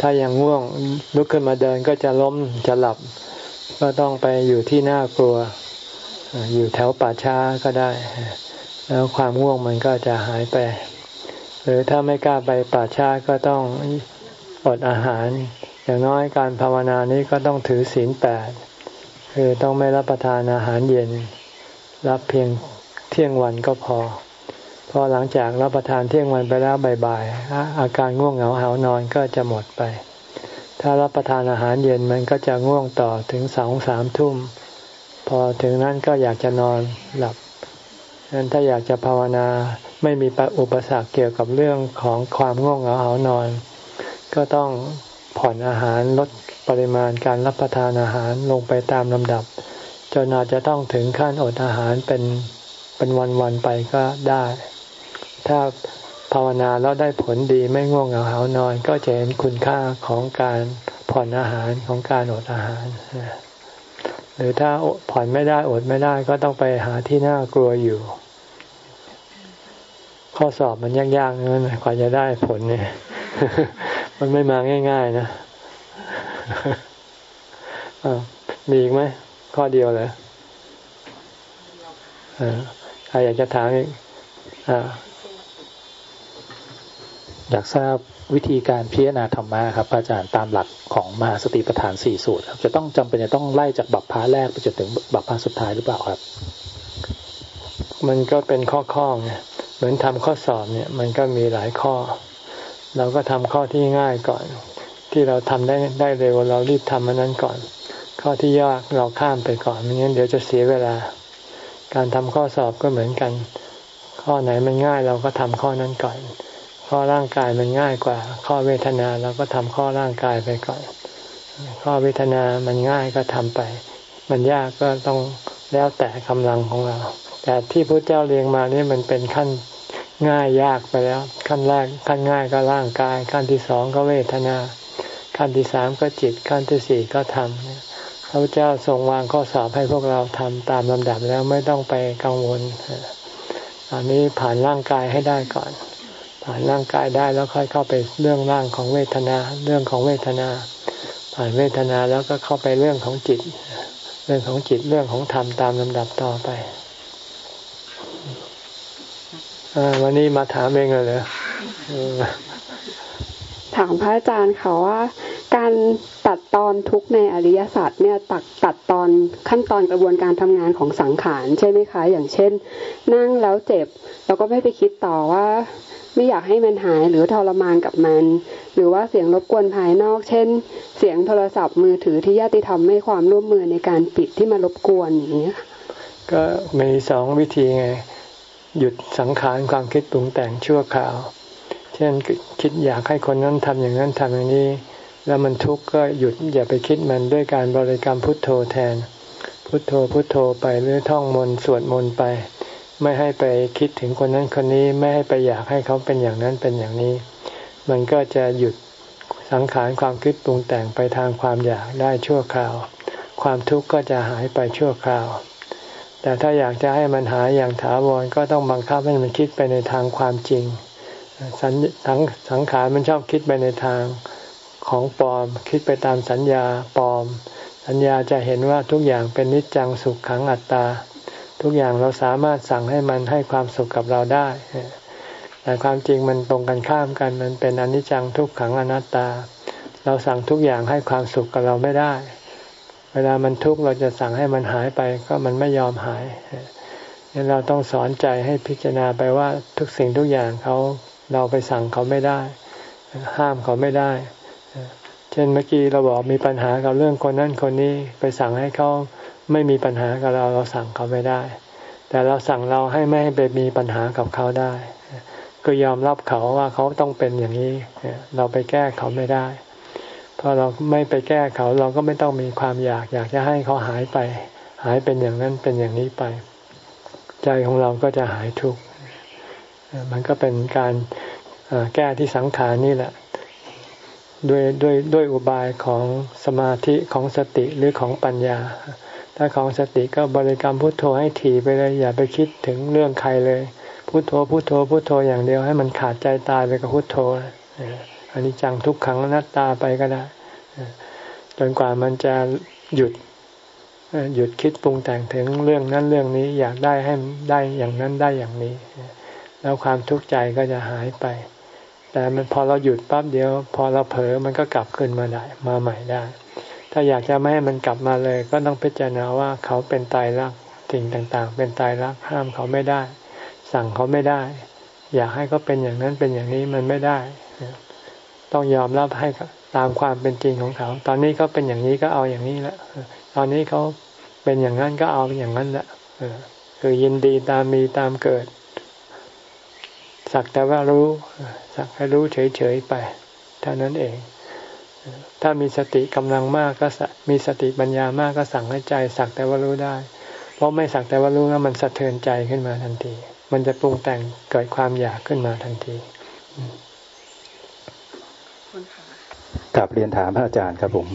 ถ้ายังง่วงลุกขึ้นมาเดินก็จะล้มจะหลับ ก็ต้องไปอยู่ที่หน่ากลัว อยู่แถวป่าช้าก็ได้ แล้วความง่วงมันก็จะหายไป หรือถ้าไม่กล้าไปป่าช้าก็ต้องอดอาหาร อย่างน้อยการภาวนานี้ก็ต้องถือศีลแปดคือต้องไม่รับประทานอาหารเย็น รับเพียงเที่ยงวันก็พอ พอหลังจากรับประทานเที่ยงวันไปแล้วบ่ายๆอาการง่วงเหงาหานอนก็จะหมดไป ถ้ารับประทานอาหารเย็นมันก็จะง่วงต่อถึงสองสามทุ่ม พอถึงนั้นก็อยากจะนอนหลับฉะนั้นถ้าอยากจะภาวนาไม่มีอุปสรรคเกี่ยวกับเรื่องของความง่วงเหงาหานอน ก็ต้อง ผ่อนอาหารลดปริมาณการรับประทานอาหารลงไปตามลำดับ จนอาจจะต้องถึงขั้นอดอาหารเป็นเป็นวันๆไปก็ได้ ถ้าภาวนาแล้วได้ผลดีไม่ง่วงเหงาหานอน ก็จะเห็นคุณค่าของการผ่อนอาหารของการอดอาหาร หรือถ้าผ่อนไม่ได้อดไม่ได้ก็ต้องไปหาที่น่ากลัวอยู่ ข้อสอบมันยากๆนั่นกว่าจะได้ผลเนี่ย มันไม่มาง่าย ๆ นะมีอีกไหม ข้อเดียวเลยใครอยากจะถามอีกอยากทราบวิธีการพิจารณาธรรมะครับอาจารย์ตามหลักของมหาสติปัฏฐานสี่สูตรครับจะต้องจำเป็นจะต้องไล่จากบัพพาแรกไปจนถึงบัพพาสุดท้ายหรือเปล่าครับ มันก็เป็นข้อข้อไงเหมือนทำข้อสอบเนี่ย มันก็มีหลายข้อ เราก็ทำข้อที่ง่ายก่อน ที่เราทำได้ได้เร็วเรารีบทำมันนั้นก่อน ข้อที่ยากเราข้ามไปก่อนไม่งั้นเดี๋ยวจะเสียเวลา การทำข้อสอบก็เหมือนกัน ข้อไหนมันง่ายเราก็ทำข้อนั้นก่อน ข้อร่างกายมันง่ายกว่า ข้อเวทนาเราก็ทำข้อร่างกายไปก่อน ข้อเวทนามันง่ายก็ทำไป มันยากก็ต้องแล้วแต่กำลังของเรา แต่ที่พระเจ้าเรียงมานี่มันเป็นขั้น ง่ายยากไปแล้ว ขั้นแรกขั้นง่ายก็ร่างกาย ขั้นที่สองก็เวทนา ขั้นที่สามก็จิต ขั้นที่สี่ก็ธรรมพระเจ้าทรงวางข้อสอบให้พวกเราทำตามลำดับแล้วไม่ต้องไปกังวลอันนี้ผ่านร่างกายให้ได้ก่อน ผ่านร่างกายได้แล้วค่อยเข้าไปเรื่องร่างของเวทนา เรื่องของเวทนา ผ่านเวทนาแล้วก็เข้าไปเรื่องของจิต เรื่องของจิตเรื่องของธรรมตามลำดับต่อไป วันนี้มาถามเองเลยเหรอถามพระอาจารย์ค่ะว่า การตัดตอนทุกในอริยสัจเนี่ยตัดตัดตอนขั้นตอนกระบวนการทำงานของสังขารใช่ไหมคะ อย่างเช่น นั่งแล้วเจ็บ เราก็ไม่ไปคิดต่อว่า ไม่อยากให้มันหายหรือทรมานกับมัน หรือว่าเสียงรบกวนภายนอก เช่น เสียงโทรศัพท์มือถือที่ญาติธรรมไม่ความร่วมมือในการปิดที่มารบกวนอย่างนี้ก็มีสองวิธีไง หยุดสังขารความคิดปรุงแต่งชั่วคราว เช่นคิดอยากให้คนนั้นทำอย่างนั้นทำอย่างนี้ แล้วมันทุกข์ก็หยุดอย่าไปคิดมันด้วยการบริกรรมพุทโธแทน พุทโธพุทโธไปหรือท่องมนต์สวดมนต์ไป ไม่ให้ไปคิดถึงคนนั้นคนนี้ไม่ให้ไปอยากให้เขาเป็นอย่างนั้นเป็นอย่างนี้ มันก็จะหยุดสังขารความคิดปรุงแต่งไปทางความอยากได้ชั่วคราว ความทุกข์ก็จะหายไปชั่วคราว แต่ถ้าอยากจะให้มันหายอย่างถาวรก็ต้องบังคับให้มันคิดไปในทางความจริงสัญสังสังขารมันชอบคิดไปในทางของปลอม คิดไปตามสัญญาปลอม สัญญาจะเห็นว่าทุกอย่างเป็นนิจจังสุขขังอัตตา ทุกอย่างเราสามารถสั่งให้มันให้ความสุขกับเราได้ แต่ความจริงมันตรงกันข้ามกันมันเป็นอนิจจังทุกขังอนัตตา เราสั่งทุกอย่างให้ความสุขกับเราไม่ได้ เวลามันทุกข์เราจะสั่งให้มันหายไปก็มันไม่ยอมหายนี่เราต้องสอนใจให้พิจารณาไปว่าทุกสิ่งทุกอย่างเขาเราไปสั่งเขาไม่ได้ ห้ามเขาไม่ได้ เช่นเมื่อกี้เราบอกมีปัญหากับเรื่องคนนั้นคนนี้ไปสั่งให้เขาไม่มีปัญหากับเราเราสั่งเขาไม่ได้ แต่เราสั่งเราให้ไม่ให้ไปมีปัญหากับเขาได้ก็ยอมรับเขาว่าเขาต้องเป็นอย่างนี้ เราไปแก้เขาไม่ได้ พอเราไม่ไปแก้เขาเราก็ไม่ต้องมีความอยาก อยากจะให้เขาหายไป หายเป็นอย่างนั้นเป็นอย่างนี้ไป ใจของเราก็จะหายทุกข์มันก็เป็นการแก้ที่สังขารนี่แหละ ด้วยด้วยด้วยอุบายของสมาธิของสติหรือของปัญญา ถ้าของสติก็บริกรรมพุทโธให้ถี่ไปเลย อย่าไปคิดถึงเรื่องใครเลยพุทโธพุทโธพุทโธอย่างเดียวให้มันขาดใจตายไปกับพุทโธ อันนี้จังทุกขังนัตตาไปก็ได้จนกว่ามันจะหยุดหยุดคิดปรุงแต่งถึงเรื่องนั้นเรื่องนี้อยากได้ให้ได้อย่างนั้นได้อย่างนี้ แล้วความทุกข์ใจก็จะหายไป แต่มันพอเราหยุดปั๊บเดียว พอเราเผลอมันก็กลับขึ้นมาได้มาใหม่ได้ ถ้าอยากจะไม่ให้มันกลับมาเลย ก็ต้องพิจารณาว่าเขาเป็นตายรักสิ่งต่างๆ เป็นตายรักห้ามเขาไม่ได้ สั่งเขาไม่ได้ อยากให้เขาเป็นอย่างนั้นเป็นอย่างนี้มันไม่ได้ ต้องยอมรับให้ตามความเป็นจริงของเขา ตอนนี้เขาเป็นอย่างนี้ก็เอาอย่างนี้แหละตอนนี้เขาเป็นอย่างนั้นก็เอาอย่างนั้นแหละคือยินดีตามมีตามเกิด สักแต่ว่ารู้ สักให้รู้เฉยๆไปเท่านั้นเอง ถ้ามีสติกำลังมากก็มีสติปัญญามากก็สั่งให้ใจ สักแต่ว่ารู้ได้ เพราะไม่สักแต่ว่ารู้แล้วมันสะเทือนใจขึ้นมาทันที มันจะปรุงแต่งเกิดความอยากขึ้นมาทันที กลับเรียนถามพระอาจารย์ครับผม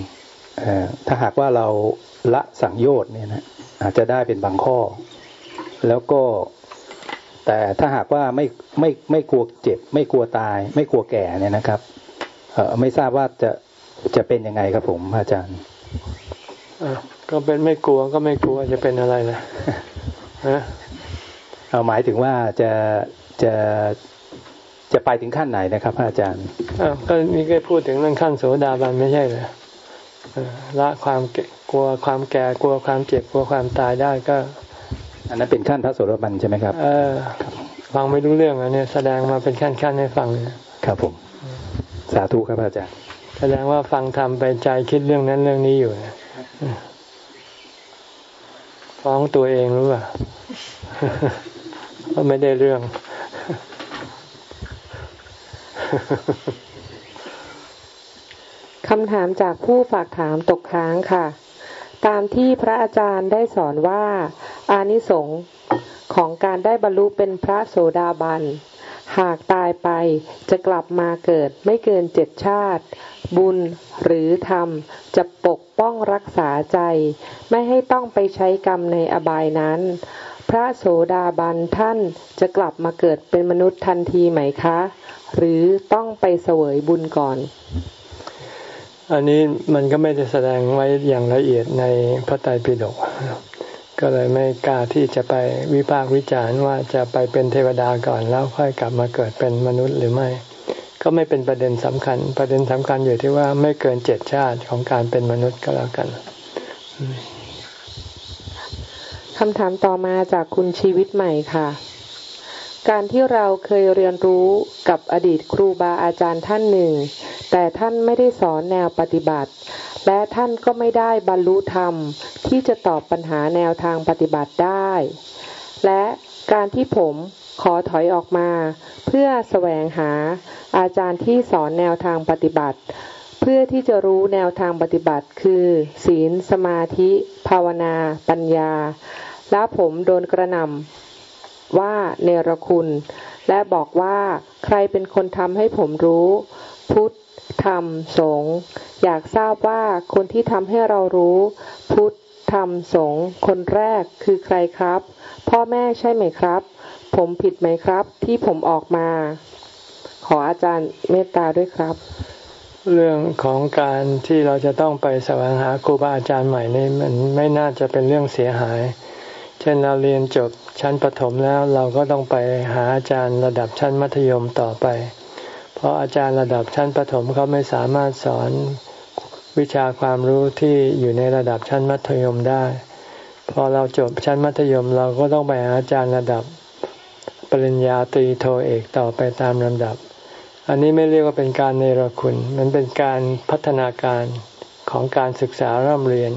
ถ้าหากว่าเราละสังโยชน์เนี่ยนะอาจจะได้เป็นบางข้อ แล้วก็ แต่ถ้าหากว่าไม่ไม่ไม่กลัวเจ็บ ไม่กลัวตาย ไม่กลัวแก่เนี่ยนะครับเออไม่ทราบว่าจะจะเป็นยังไงครับผมอาจารย์ก็เป็นไม่กลัวก็ไม่กลัวจะเป็นอะไรนะเอาหมายถึงว่าจะจะ จะไปถึงขั้นไหนนะครับอาจารย์ก็นี่ก็พูดถึงเรื่องขั้นโสดาบันไม่ใช่เหรอละความกลัวความแก่กลัวความเจ็บกลัวความตายได้ก็ อันนั้นเป็นขั้นพระโสดาบันใช่ไหมครับ เออฟังไม่รู้เรื่องอันนี้แสดงมาเป็นขั้นขั้นให้ฟังครับผมสาธุครับอาจารย์แสดงว่าฟังทำไปใจคิดเรื่องนั้นเรื่องนี้อยู่ฟ้องตัวเองรู้ป่ะว่าไม่ได้เรื่อง คำถามจากผู้ฝากถามตกค้างค่ะ ตามที่พระอาจารย์ได้สอนว่า อานิสงส์ของการได้บรรลุเป็นพระโสดาบัน หากตายไปจะกลับมาเกิดไม่เกินเจ็ดชาติ บุญหรือธรรมจะปกป้องรักษาใจ ไม่ให้ต้องไปใช้กรรมในอบายนั้น พระโสดาบันท่านจะกลับมาเกิดเป็นมนุษย์ทันทีไหมคะ หรือต้องไปเสวยบุญก่อน อันนี้มันก็ไม่ได้แสดงไว้อย่างละเอียดในพระไตรปิฎกก็เลยไม่กล้าที่จะไปวิพากษ์วิจารณ์ว่าจะไปเป็นเทวดาก่อนแล้วค่อยกลับมาเกิดเป็นมนุษย์หรือไม่ ก็ไม่เป็นประเด็นสำคัญ ประเด็นสำคัญอยู่ที่ว่าไม่เกินเจ็ดชาติของการเป็นมนุษย์ก็แล้วกัน คำถามต่อมาจากคุณชีวิตใหม่ค่ะ การที่เราเคยเรียนรู้กับอดีตครูบาอาจารย์ท่านหนึ่ง แต่ท่านไม่ได้สอนแนวปฏิบัติ และท่านก็ไม่ได้บรรลุธรรม ที่จะตอบปัญหาแนวทางปฏิบัติได้ และการที่ผมขอถอยออกมา เพื่อแสวงหาอาจารย์ที่สอนแนวทางปฏิบัติ เพื่อที่จะรู้แนวทางปฏิบัติคือ ศีล สมาธิ ภาวนา ปัญญา และผมโดนกระนำว่าเนรคุณ และบอกว่าใครเป็นคนทำให้ผมรู้ พุทธธรรมสงฆ์อยากทราบว่าคนที่ทำให้เรารู้ พุทธธรรมสงฆ์คนแรกคือใครครับ พ่อแม่ใช่ไหมครับ ผมผิดไหมครับ ที่ผมออกมา ขออาจารย์เมตตาด้วยครับ เรื่องของการที่เราจะต้องไปแสวงหาครูบาอาจารย์ใหม่นี่มันไม่น่าจะเป็นเรื่องเสียหาย ช่นเราเรียนจบชั้นประถมแล้วเราก็ต้องไปหาอาจารย์ระดับชั้นมัธยมต่อไป เพราะอาจารย์ระดับชั้นประถมเขาไม่สามารถสอนวิชาความรู้ที่อยู่ในระดับชั้นมัธยมได้ พอเราจบชั้นมัธยมเราก็ต้องไปหาอาจารย์ระดับปริญญาตรีโทเอกต่อไปตามลำดับ อันนี้ไม่เรียกว่าเป็นการเนรคุณ มันเป็นการพัฒนาการของการศึกษาเริ่มเรียน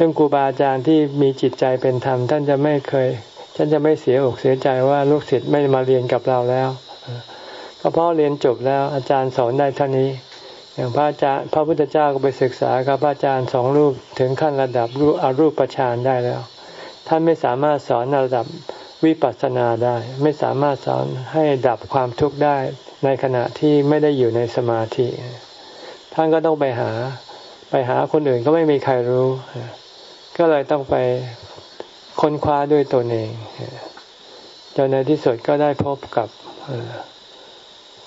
ซึ่งครูบาอาจารย์ที่มีจิตใจเป็นธรรมท่านจะไม่เคยท่านจะไม่เสียอกเสียใจว่าลูกศิษย์ไม่มาเรียนกับเราแล้วก็เพราะเรียนจบแล้วอาจารย์สอนได้เท่านี้อย่างพระอาจารย์พระพุทธเจ้าก็ไปศึกษากับพระอาจารย์สองรูปถึงขั้นระดับรูปอรูปฌานได้แล้ว ท่านไม่สามารถสอนระดับวิปัสสนาได้ ไม่สามารถสอนให้ดับความทุกข์ได้ในขณะที่ไม่ได้อยู่ในสมาธิ ท่านก็ต้องไปหา ไปหาคนอื่นก็ไม่มีใครรู้ ก็เลยต้องไปค้นคว้าด้วยตนเองจนในที่สุดก็ได้พบกับ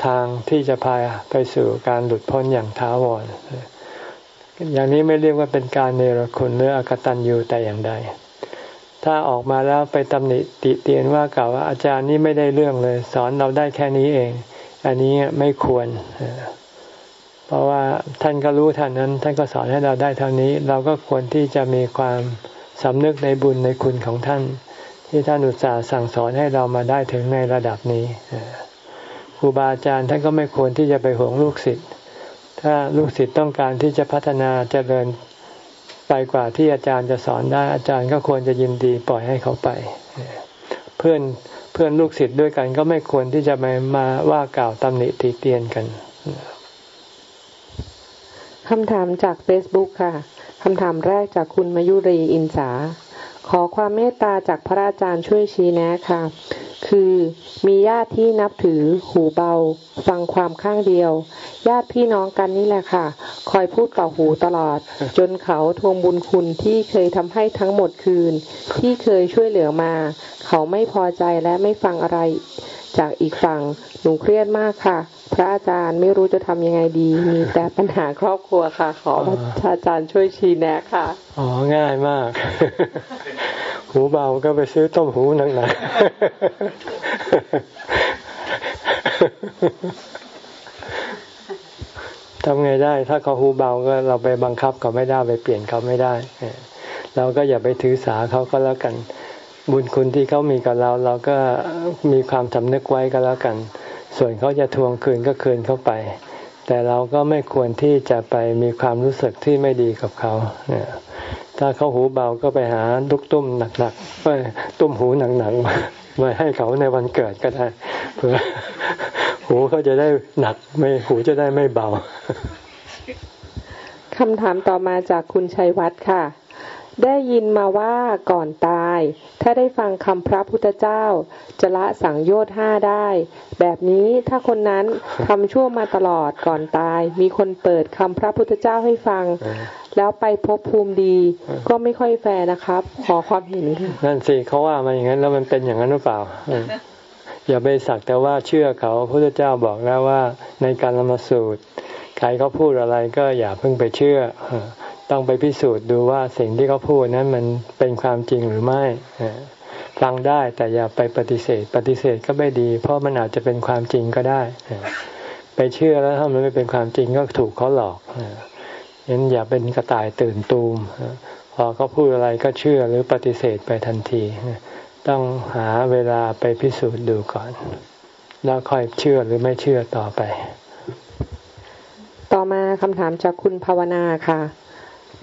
ทางที่จะพาไปสู่การหลุดพ้นอย่างท้าวรอย่างนี้ไม่เรียกว่าเป็นการเนรคุณหรืออกตันยูแต่อย่างใด ถ้าออกมาแล้วไปตำหนิติเตียนว่ากล่าวว่าอาจารย์นี่ไม่ได้เรื่องเลย สอนเราได้แค่นี้เอง อันนี้ไม่ควร เพราะว่าท่านก็รู้ท่านนั้น ท่านก็สอนให้เราได้เท่านี้ เราก็ควรที่จะมีความสำนึกในบุญในคุณของท่าน ที่ท่านอุตส่าห์สั่งสอนให้เรามาได้ถึงในระดับนี้ครูบาอาจารย์ท่านก็ไม่ควรที่จะไปห่วงลูกศิษย์ถ้าลูกศิษย์ต้องการที่จะพัฒนาจเจริญไปกว่าที่อาจารย์จะสอนได้อาจารย์ก็ควรจะยินดีปล่อยให้เขาไป เพื่อนเพื่อนลูกศิษย์ด้วยกันก็ไม่ควรที่จะมามาว่ากล่าวตำหนิตีเตียนกัน คำถามจากเฟซบุ๊กค่ะ คำถามแรกจากคุณมายุรีอินสา ขอความเมตตาจากพระอาจารย์ช่วยชี้แนะค่ะ คือมีญาติที่นับถือหูเบา ฟังความข้างเดียว ญาติพี่น้องกันนี่แหละค่ะ คอยพูดต่อหูตลอด จนเขาทวงบุญคุณที่เคยทำให้ทั้งหมดคืน ที่เคยช่วยเหลือมา เขาไม่พอใจและไม่ฟังอะไร จากอีกฝั่งหนูเครียดมากค่ะ พระอาจารย์ไม่รู้จะทำยังไงดี มีแต่ปัญหาครอบครัวค่ะ ขอพระอาจารย์ช่วยชี้แนะค่ะ อ๋อ ง่ายมาก หูเบาก็ไปซื้อต้มหูหนักๆทำไงได้ ถ้าเขาหูเบาก็เราไปบังคับเขาไม่ได้ไปเปลี่ยนเขาไม่ได้ เราก็อย่าไปถือสาเขาก็แล้วกัน บุญคุณที่เขามีกับเรา เราก็มีความสำนึกไว้ก็แล้วกัน ส่วนเขาจะทวงคืนก็คืนเข้าไป แต่เราก็ไม่ควรที่จะไปมีความรู้สึกที่ไม่ดีกับเขาเนี่ยถ้าเขาหูเบาก็ไปหาลูกตุ้มหนักๆไปตุ้มหูหนังๆมามาให้เขาในวันเกิดก็ได้เพื่อหูเขาจะได้หนักไม่หูจะได้ไม่เบาคำถามต่อมาจากคุณชัยวัฒน์ค่ะ ได้ยินมาว่าก่อนตาย ถ้าได้ฟังคำพระพุทธเจ้า จะละสังโยชน์ห้าได้ แบบนี้ถ้าคนนั้นทำชั่วมาตลอดก่อนตาย มีคนเปิดคำพระพุทธเจ้าให้ฟัง แล้วไปพบภูมิดี ก็ไม่ค่อยแฟร์นะครับ ขอความเห็นนั่นสิเขาว่ามาอย่างนั้นแล้วมันเป็นอย่างนั้นหรือเปล่าอย่าไปสักแต่ว่าเชื่อเขาพระพุทธเจ้าบอกแล้วว่าในการละมาสูตรใครเขาพูดอะไรก็อย่าเพิ่งไปเชื่อ ต้องไปพิสูจน์ดูว่าสิ่งที่เขาพูดนั้นมันเป็นความจริงหรือไม่ฟังได้แต่อย่าไปปฏิเสธ ปฏิเสธก็ไม่ดี เพราะมันอาจจะเป็นความจริงก็ได้ ไปเชื่อแล้วถ้ามันไม่เป็นความจริงก็ถูกเขาหลอกงั้นอย่าเป็นกระต่ายตื่นตูมพอเขาพูดอะไรก็เชื่อหรือปฏิเสธไปทันทีต้องหาเวลาไปพิสูจน์ดูก่อน แล้วค่อยเชื่อหรือไม่เชื่อต่อไป ต่อมาคำถามจากคุณภาวนาค่ะ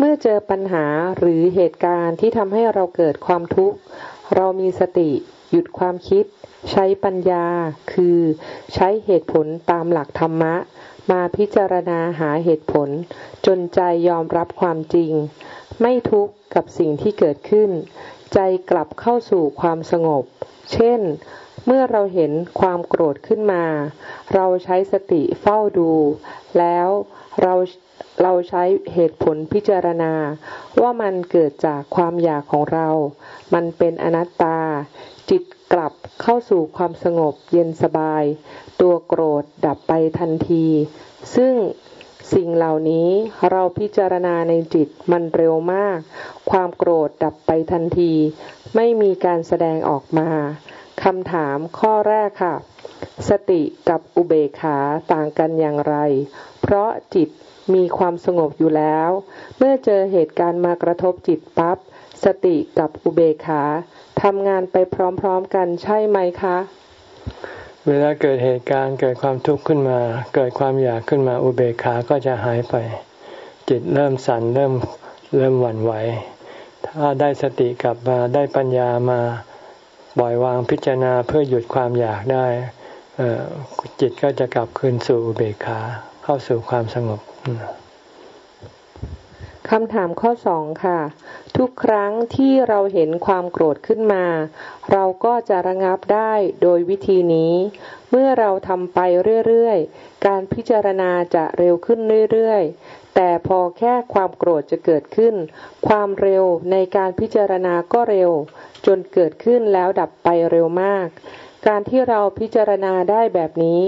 เมื่อเจอปัญหาหรือเหตุการณ์ที่ทำให้เราเกิดความทุกข์ เรามีสติ หยุดความคิด ใช้ปัญญา คือ ใช้เหตุผลตามหลักธรรมะ มาพิจารณาหาเหตุผล จนใจยอมรับความจริง ไม่ทุกข์กับสิ่งที่เกิดขึ้น ใจกลับเข้าสู่ความสงบ เช่นเมื่อเราเห็นความโกรธขึ้นมา เราใช้สติเฝ้าดู แล้วเรา เราใช้เหตุผลพิจารณา ว่ามันเกิดจากความอยากของเรา มันเป็นอนัตตา จิตกลับเข้าสู่ความสงบเย็นสบาย ตัวโกรธดับไปทันที ซึ่งสิ่งเหล่านี้เราพิจารณาในจิตมันเร็วมาก ความโกรธดับไปทันที ไม่มีการแสดงออกมาคำถามข้อแรกค่ะ สติกับอุเบกขาต่างกันอย่างไร เพราะจิต มีความสงบอยู่แล้ว เมื่อเจอเหตุการณ์มากระทบจิตปับ๊บสติกับอุเบกขาทำงานไปพร้อมๆกันใช่ไหมคะ เวลาเกิดเหตุการณ์เกิดความทุกข์ขึ้นมา เกิดความอยากขึ้นมาอุเบกขาก็จะหายไป จิตเริ่มสั่นเริ่มเริ่มหวั่นไหว ถ้าได้สติกลับมาได้ปัญญามาปล่อยวางพิจารณาเพื่อหยุดความอยากได้จิตก็จะกลับคืนสู่อุเบกขาเข้าสู่ความสงบ คำถามข้อสองค่ะ ทุกครั้งที่เราเห็นความโกรธขึ้นมา เราก็จะระงับได้โดยวิธีนี้ เมื่อเราทำไปเรื่อยๆ การพิจารณาจะเร็วขึ้นเรื่อยๆ แต่พอแค่ความโกรธจะเกิดขึ้น ความเร็วในการพิจารณาก็เร็ว จนเกิดขึ้นแล้วดับไปเร็วมาก การที่เราพิจารณาได้แบบนี้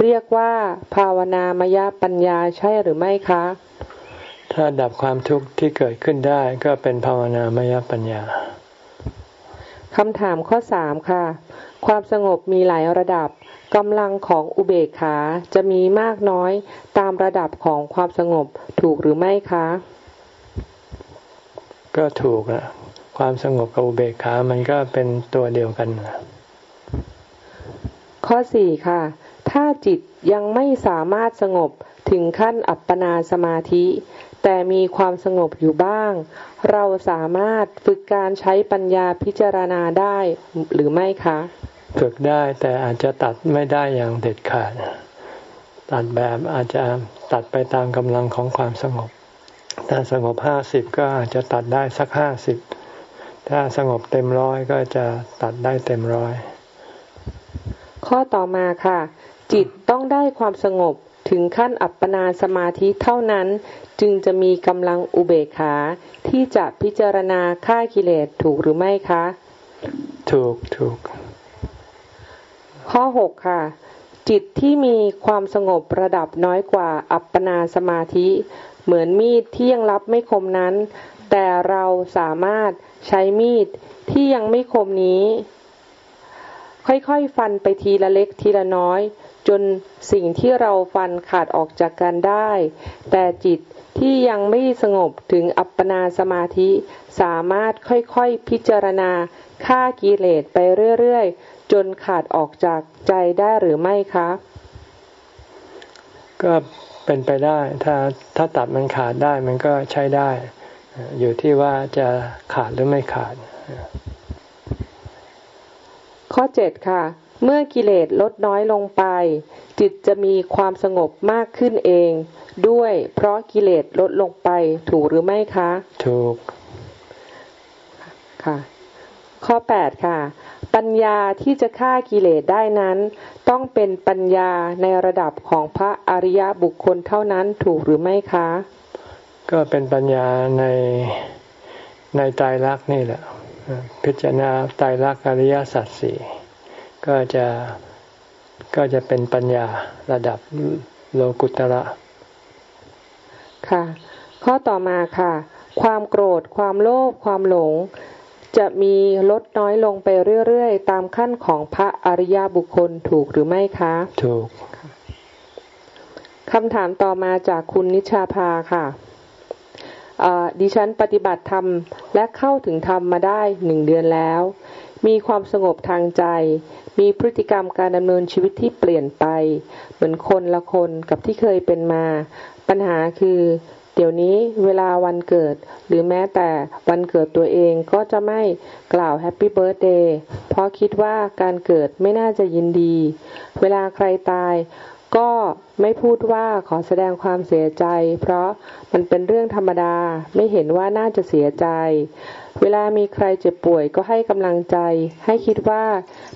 เรียกว่าภาวนามยปัญญาใช่หรือไม่คะ ถ้าดับความทุกข์ที่เกิดขึ้นได้ก็เป็นภาวนามยปัญญาคำถามข้อสามค่ะ ความสงบมีหลายระดับกำลังของอุเบกขาจะมีมากน้อยตามระดับของความสงบถูกหรือไม่คะ ก็ถูกอะความสงบกับอุเบกขามันก็เป็นตัวเดียวกันนะ ข้อสี่ค่ะ ถ้าจิตยังไม่สามารถสงบถึงขั้นอัปปนาสมาธิ แต่มีความสงบอยู่บ้าง เราสามารถฝึกการใช้ปัญญาพิจารณาได้หรือไม่คะ ฝึกได้แต่อาจจะตัดไม่ได้อย่างเด็ดขาด ตัดแบบอาจจะตัดไปตามกำลังของความสงบ ถ้าสงบห้าสิบก็อาจจะตัดได้สักห้าสิบ ถ้าสงบเต็มร้อยก็จะตัดได้เต็มร้อย ข้อต่อมาค่ะ จิตต้องได้ความสงบถึงขั้นอัปปนาสมาธิเท่านั้น จึงจะมีกำลังอุเบกขาที่จะพิจารณาฆ่ากิเลสถูกหรือไม่คะ ถูกถูก ข้อหกค่ะ จิตที่มีความสงบระดับน้อยกว่าอัปปนาสมาธิ เหมือนมีดที่ยังรับไม่คมนั้น แต่เราสามารถใช้มีดที่ยังไม่คมนี้ ค่อยๆ ฟันไปทีละเล็กทีละน้อย จนสิ่งที่เราฟันขาดออกจากกันได้ แต่จิตที่ยังไม่สงบถึงอัปปนาสมาธิ สามารถค่อยๆ พิจารณาฆ่ากิเลสไปเรื่อยๆ จนขาดออกจากใจได้หรือไม่คะ ก็เป็นไปได้ ถ้าถ้าตัดมันขาดได้มันก็ใช้ได้ อยู่ที่ว่าจะขาดหรือไม่ขาด ข้อเจ็ดค่ะ เมื่อกิเลสลดน้อยลงไป จิตจะมีความสงบมากขึ้นเอง ด้วยเพราะกิเลสลดลงไปถูกหรือไม่คะ ถูก ค่ะ ข้อแปดค่ะ ปัญญาที่จะฆ่ากิเลสได้นั้น ต้องเป็นปัญญาในระดับของพระอริยบุคคลเท่านั้นถูกหรือไม่คะ ก็เป็นปัญญาในในไตรลักษณ์นี่แหละ พิจารณาไตรลักษณ์อริยสัจสี่ก็จะก็จะเป็นปัญญาระดับโลกุตระค่ะ ข้อต่อมาค่ะ ความโกรธ ความโลภความหลง จะมีลดน้อยลงไปเรื่อยๆ ตามขั้นของพระอริยบุคคลถูกหรือไม่คะ ถูกคำถามต่อมาจากคุณนิชาภาค่ะเอ่อ ดิฉันปฏิบัติธรรมและเข้าถึงธรรมมาได้หนึ่งเดือนแล้ว มีความสงบทางใจ มีพฤติกรรมการดำเนินชีวิตที่เปลี่ยนไป เหมือนคนละคนกับที่เคยเป็นมา ปัญหาคือ เดี๋ยวนี้เวลาวันเกิด หรือแม้แต่วันเกิดตัวเองก็จะไม่กล่าวแฮปปี้เบิร์ a เดย์เพราะคิดว่าการเกิดไม่น่าจะยินดี เวลาใครตาย ก็ไม่พูดว่าขอแสดงความเสียใจ เพราะมันเป็นเรื่องธรรมดาไม่เห็นว่าน่าจะเสียใจ เวลามีใครเจ็บป่วยก็ให้กำลังใจ ให้คิดว่า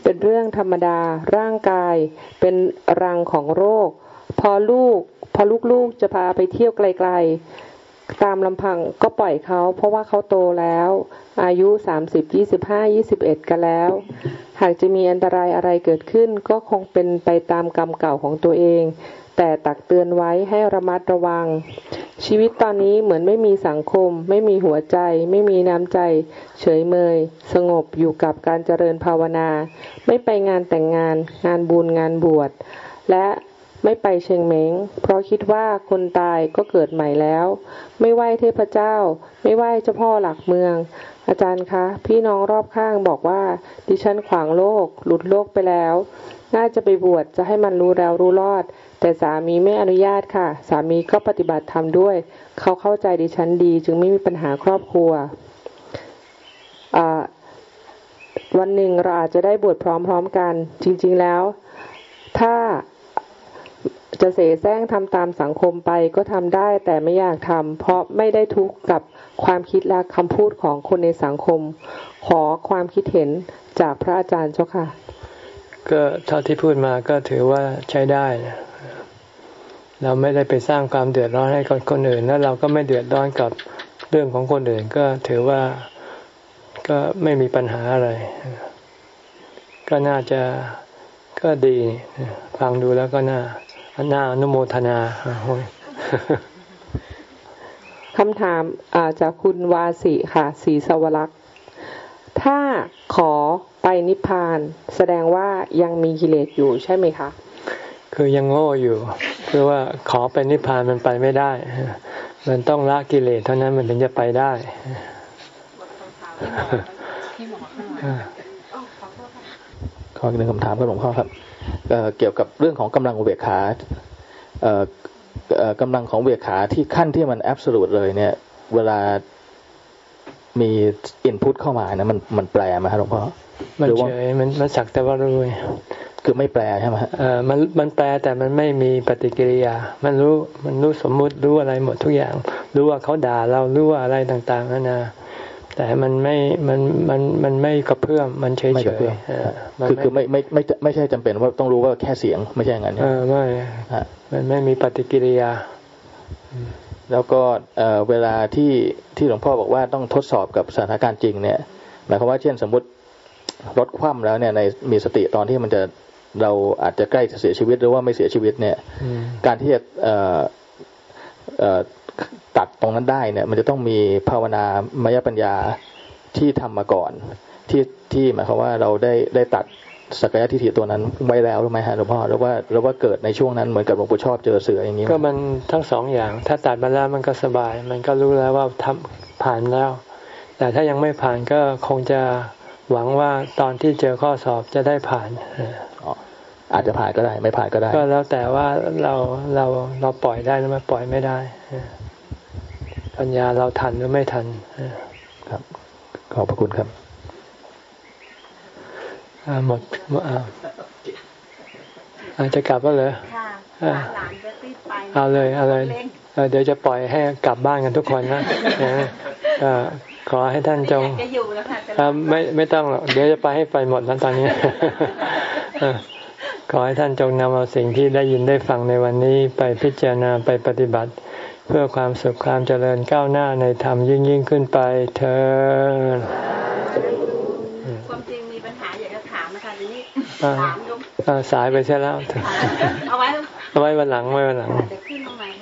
เป็นเรื่องธรรมดาร่างกาย เป็นรังของโรค พอลูก พอลูกๆจะพาไปเที่ยวไกลๆ ตามลำพังก็ปล่อยเขา เพราะว่าเขาโตแล้ว อายุสามสิบยี่สิบห้ายี่สิบเอ็ดกันแล้ว หากจะมีอันตรายอะไรเกิดขึ้น ก็คงเป็นไปตามกรรมเก่าของตัวเอง แต่ตักเตือนไว้ให้ระมัดระวัง ชีวิตตอนนี้เหมือนไม่มีสังคม ไม่มีหัวใจ ไม่มีน้ำใจ เฉยเมย สงบอยู่กับการเจริญภาวนา ไม่ไปงานแต่งงาน งานบุญงานบวชและ ไม่ไปเชียงเม้งเพราะคิดว่าคนตายก็เกิดใหม่แล้ว ไม่ไหว้เทพเจ้า ไม่ไหว้เจ้าพ่อหลักเมือง อาจารย์คะ พี่น้องรอบข้างบอกว่า ดิฉันขวางโลก หลุดโลกไปแล้ว น่าจะไปบวชจะให้มันรู้แล้วรู้รอด แต่สามีไม่อนุญาตค่ะ สามีก็ปฏิบัติธรรมด้วย เขาเข้าใจดิฉันดีจึงไม่มีปัญหาครอบครัววันหนึ่งเราอาจจะได้บวชพร้อมๆกัน จริง ๆแล้ว ถ้า จะเสแสร้งทำตามสังคมไปก็ทำได้แต่ไม่อยากทำเพราะไม่ได้ทุกข์กับความคิดและคำพูดของคนในสังคม ขอความคิดเห็นจากพระอาจารย์เจ้าค่ะ ก็เท่าที่พูดมาก็ถือว่าใช้ได้นะเราไม่ได้ไปสร้างความเดือดร้อนให้กับคนอื่น แล้วเราก็ไม่เดือดร้อนกับเรื่องของคนอื่น ก็ถือว่าก็ไม่มีปัญหาอะไร ก็น่าจะก็ดีฟังดูแล้วก็น่า น่าอนุโมทนาโอ้ยคำถามอาจากคุณวาสิค่ะศรีสวรักษ์ถ้าขอไปนิพพาน แสดงว่ายังมีกิเลสอยู่ใช่ไหมคะคือยังโง่อยู่คือว่าขอไปนิพพานมันไปไม่ได้ มันต้องละกิเลสเท่านั้นมันถึงจะไปได้ขออีกหนึ่งคำถามครับหลวงพ่อครับ เอ่อเกี่ยวกับเรื่องของกำลังอุเบกขาเอ่อเอ่อกำลังของอุเบกขาที่ขั้นที่มันแอบสูตเลยเนี่ย เวลามีอินพุตเข้ามานะมันมันแปลไหมครับหลวงพ่อมันหรือว่าเฉยมันมันสักแต่ว่ารู้คือไม่แปลใช่ไหมฮะเออมันมันแปลแต่มันไม่มีปฏิกิริยา มันรู้มันรู้สมมุติรู้อะไรหมดทุกอย่าง รู้ว่าเขาด่าเรารู้ว่าอะไรต่างๆนานา แต่มันไม่ มัน มัน มันไม่กระเพื่อม มันเฉยไม่เฉกระยเพื่อมมันคือคือไม่ไม่ไม่ไม่ไม่ใช่จำเป็นว่าต้องรู้ว่าแค่เสียงไม่ใช่อย่างนั้นเอนะอไม่ฮะมันไม่มีปฏิกิริยา แล้วก็เอ่อเวลาที่ที่หลวงพ่อบอกว่าต้องทดสอบกับสถานการณ์จริงเนี่ย หมายความว่าเช่นสมมติรถคว่ำแล้วเนี่ยในมีสติตอนที่มันจะเราอาจจะใกล้จะเสียชีวิตหรือว่าไม่เสียชีวิตเนี่ยอืมการที่จะเอ่อเอ่อ ตัดตรงนั้นได้เนี่ย มันจะต้องมีภาวนามยปัญญาที่ทำมาก่อน ที่ที่หมายความว่าเราได้ได้ตัดสักยะทิฏฐิตัวนั้นไว้แล้วหรือไม่ฮะหลวงพ่อหรือว่าหรือว่าเกิดในช่วงนั้นเหมือนกับหลวงปู่ชอบเจอเสืออย่างนี้ไหมก็มันทั้งสองอย่าง ถ้าตัดมาแล้วมันก็สบาย มันก็รู้แล้วว่าทำผ่านแล้ว แต่ถ้ายังไม่ผ่านก็คงจะหวังว่าตอนที่เจอข้อสอบจะได้ผ่านเอออ๋ออาจจะผ่านก็ได้ ไม่ผ่านก็ได้ ก็แล้วแต่ว่าเราเราเราปล่อยได้หรือไม่ปล่อยไม่ได้เออ ปัญญาเราทันหรือไม่ทันเออครับ ขอบพระคุณครับอ่าหมดหมดอ่าอาจจะกลับก็เลยค่ะอ่าหลานจะรีบไปเอาเลยเอาเลยเออเดี๋ยวจะปล่อยให้กลับบ้านกันทุกคนนะเออเออขอให้ท่านจงจะอยู่แล้วค่ะจะอ่าไม่ไม่ต้องหรอกเดี๋ยวจะไปให้ไปหมดแล้วตอนนี้เออขอให้ท่านจงนำเอาสิ่งที่ได้ยินได้ฟังในวันนี้ไปพิจารณาไปปฏิบัติ เพื่อความสุขความเจริญก้าวหน้าในธรรมยิ่งยิ่งขึ้นไปเธอความจริงมีปัญหาอยากจะถามนะคะทีนี้อ่าถามยกอ่าสายไปใช่แล้ว เอาไว้เอาไว้วันหลังไว้วันหลังเดี๋ยวขึ้นมาใหม่ค่ะ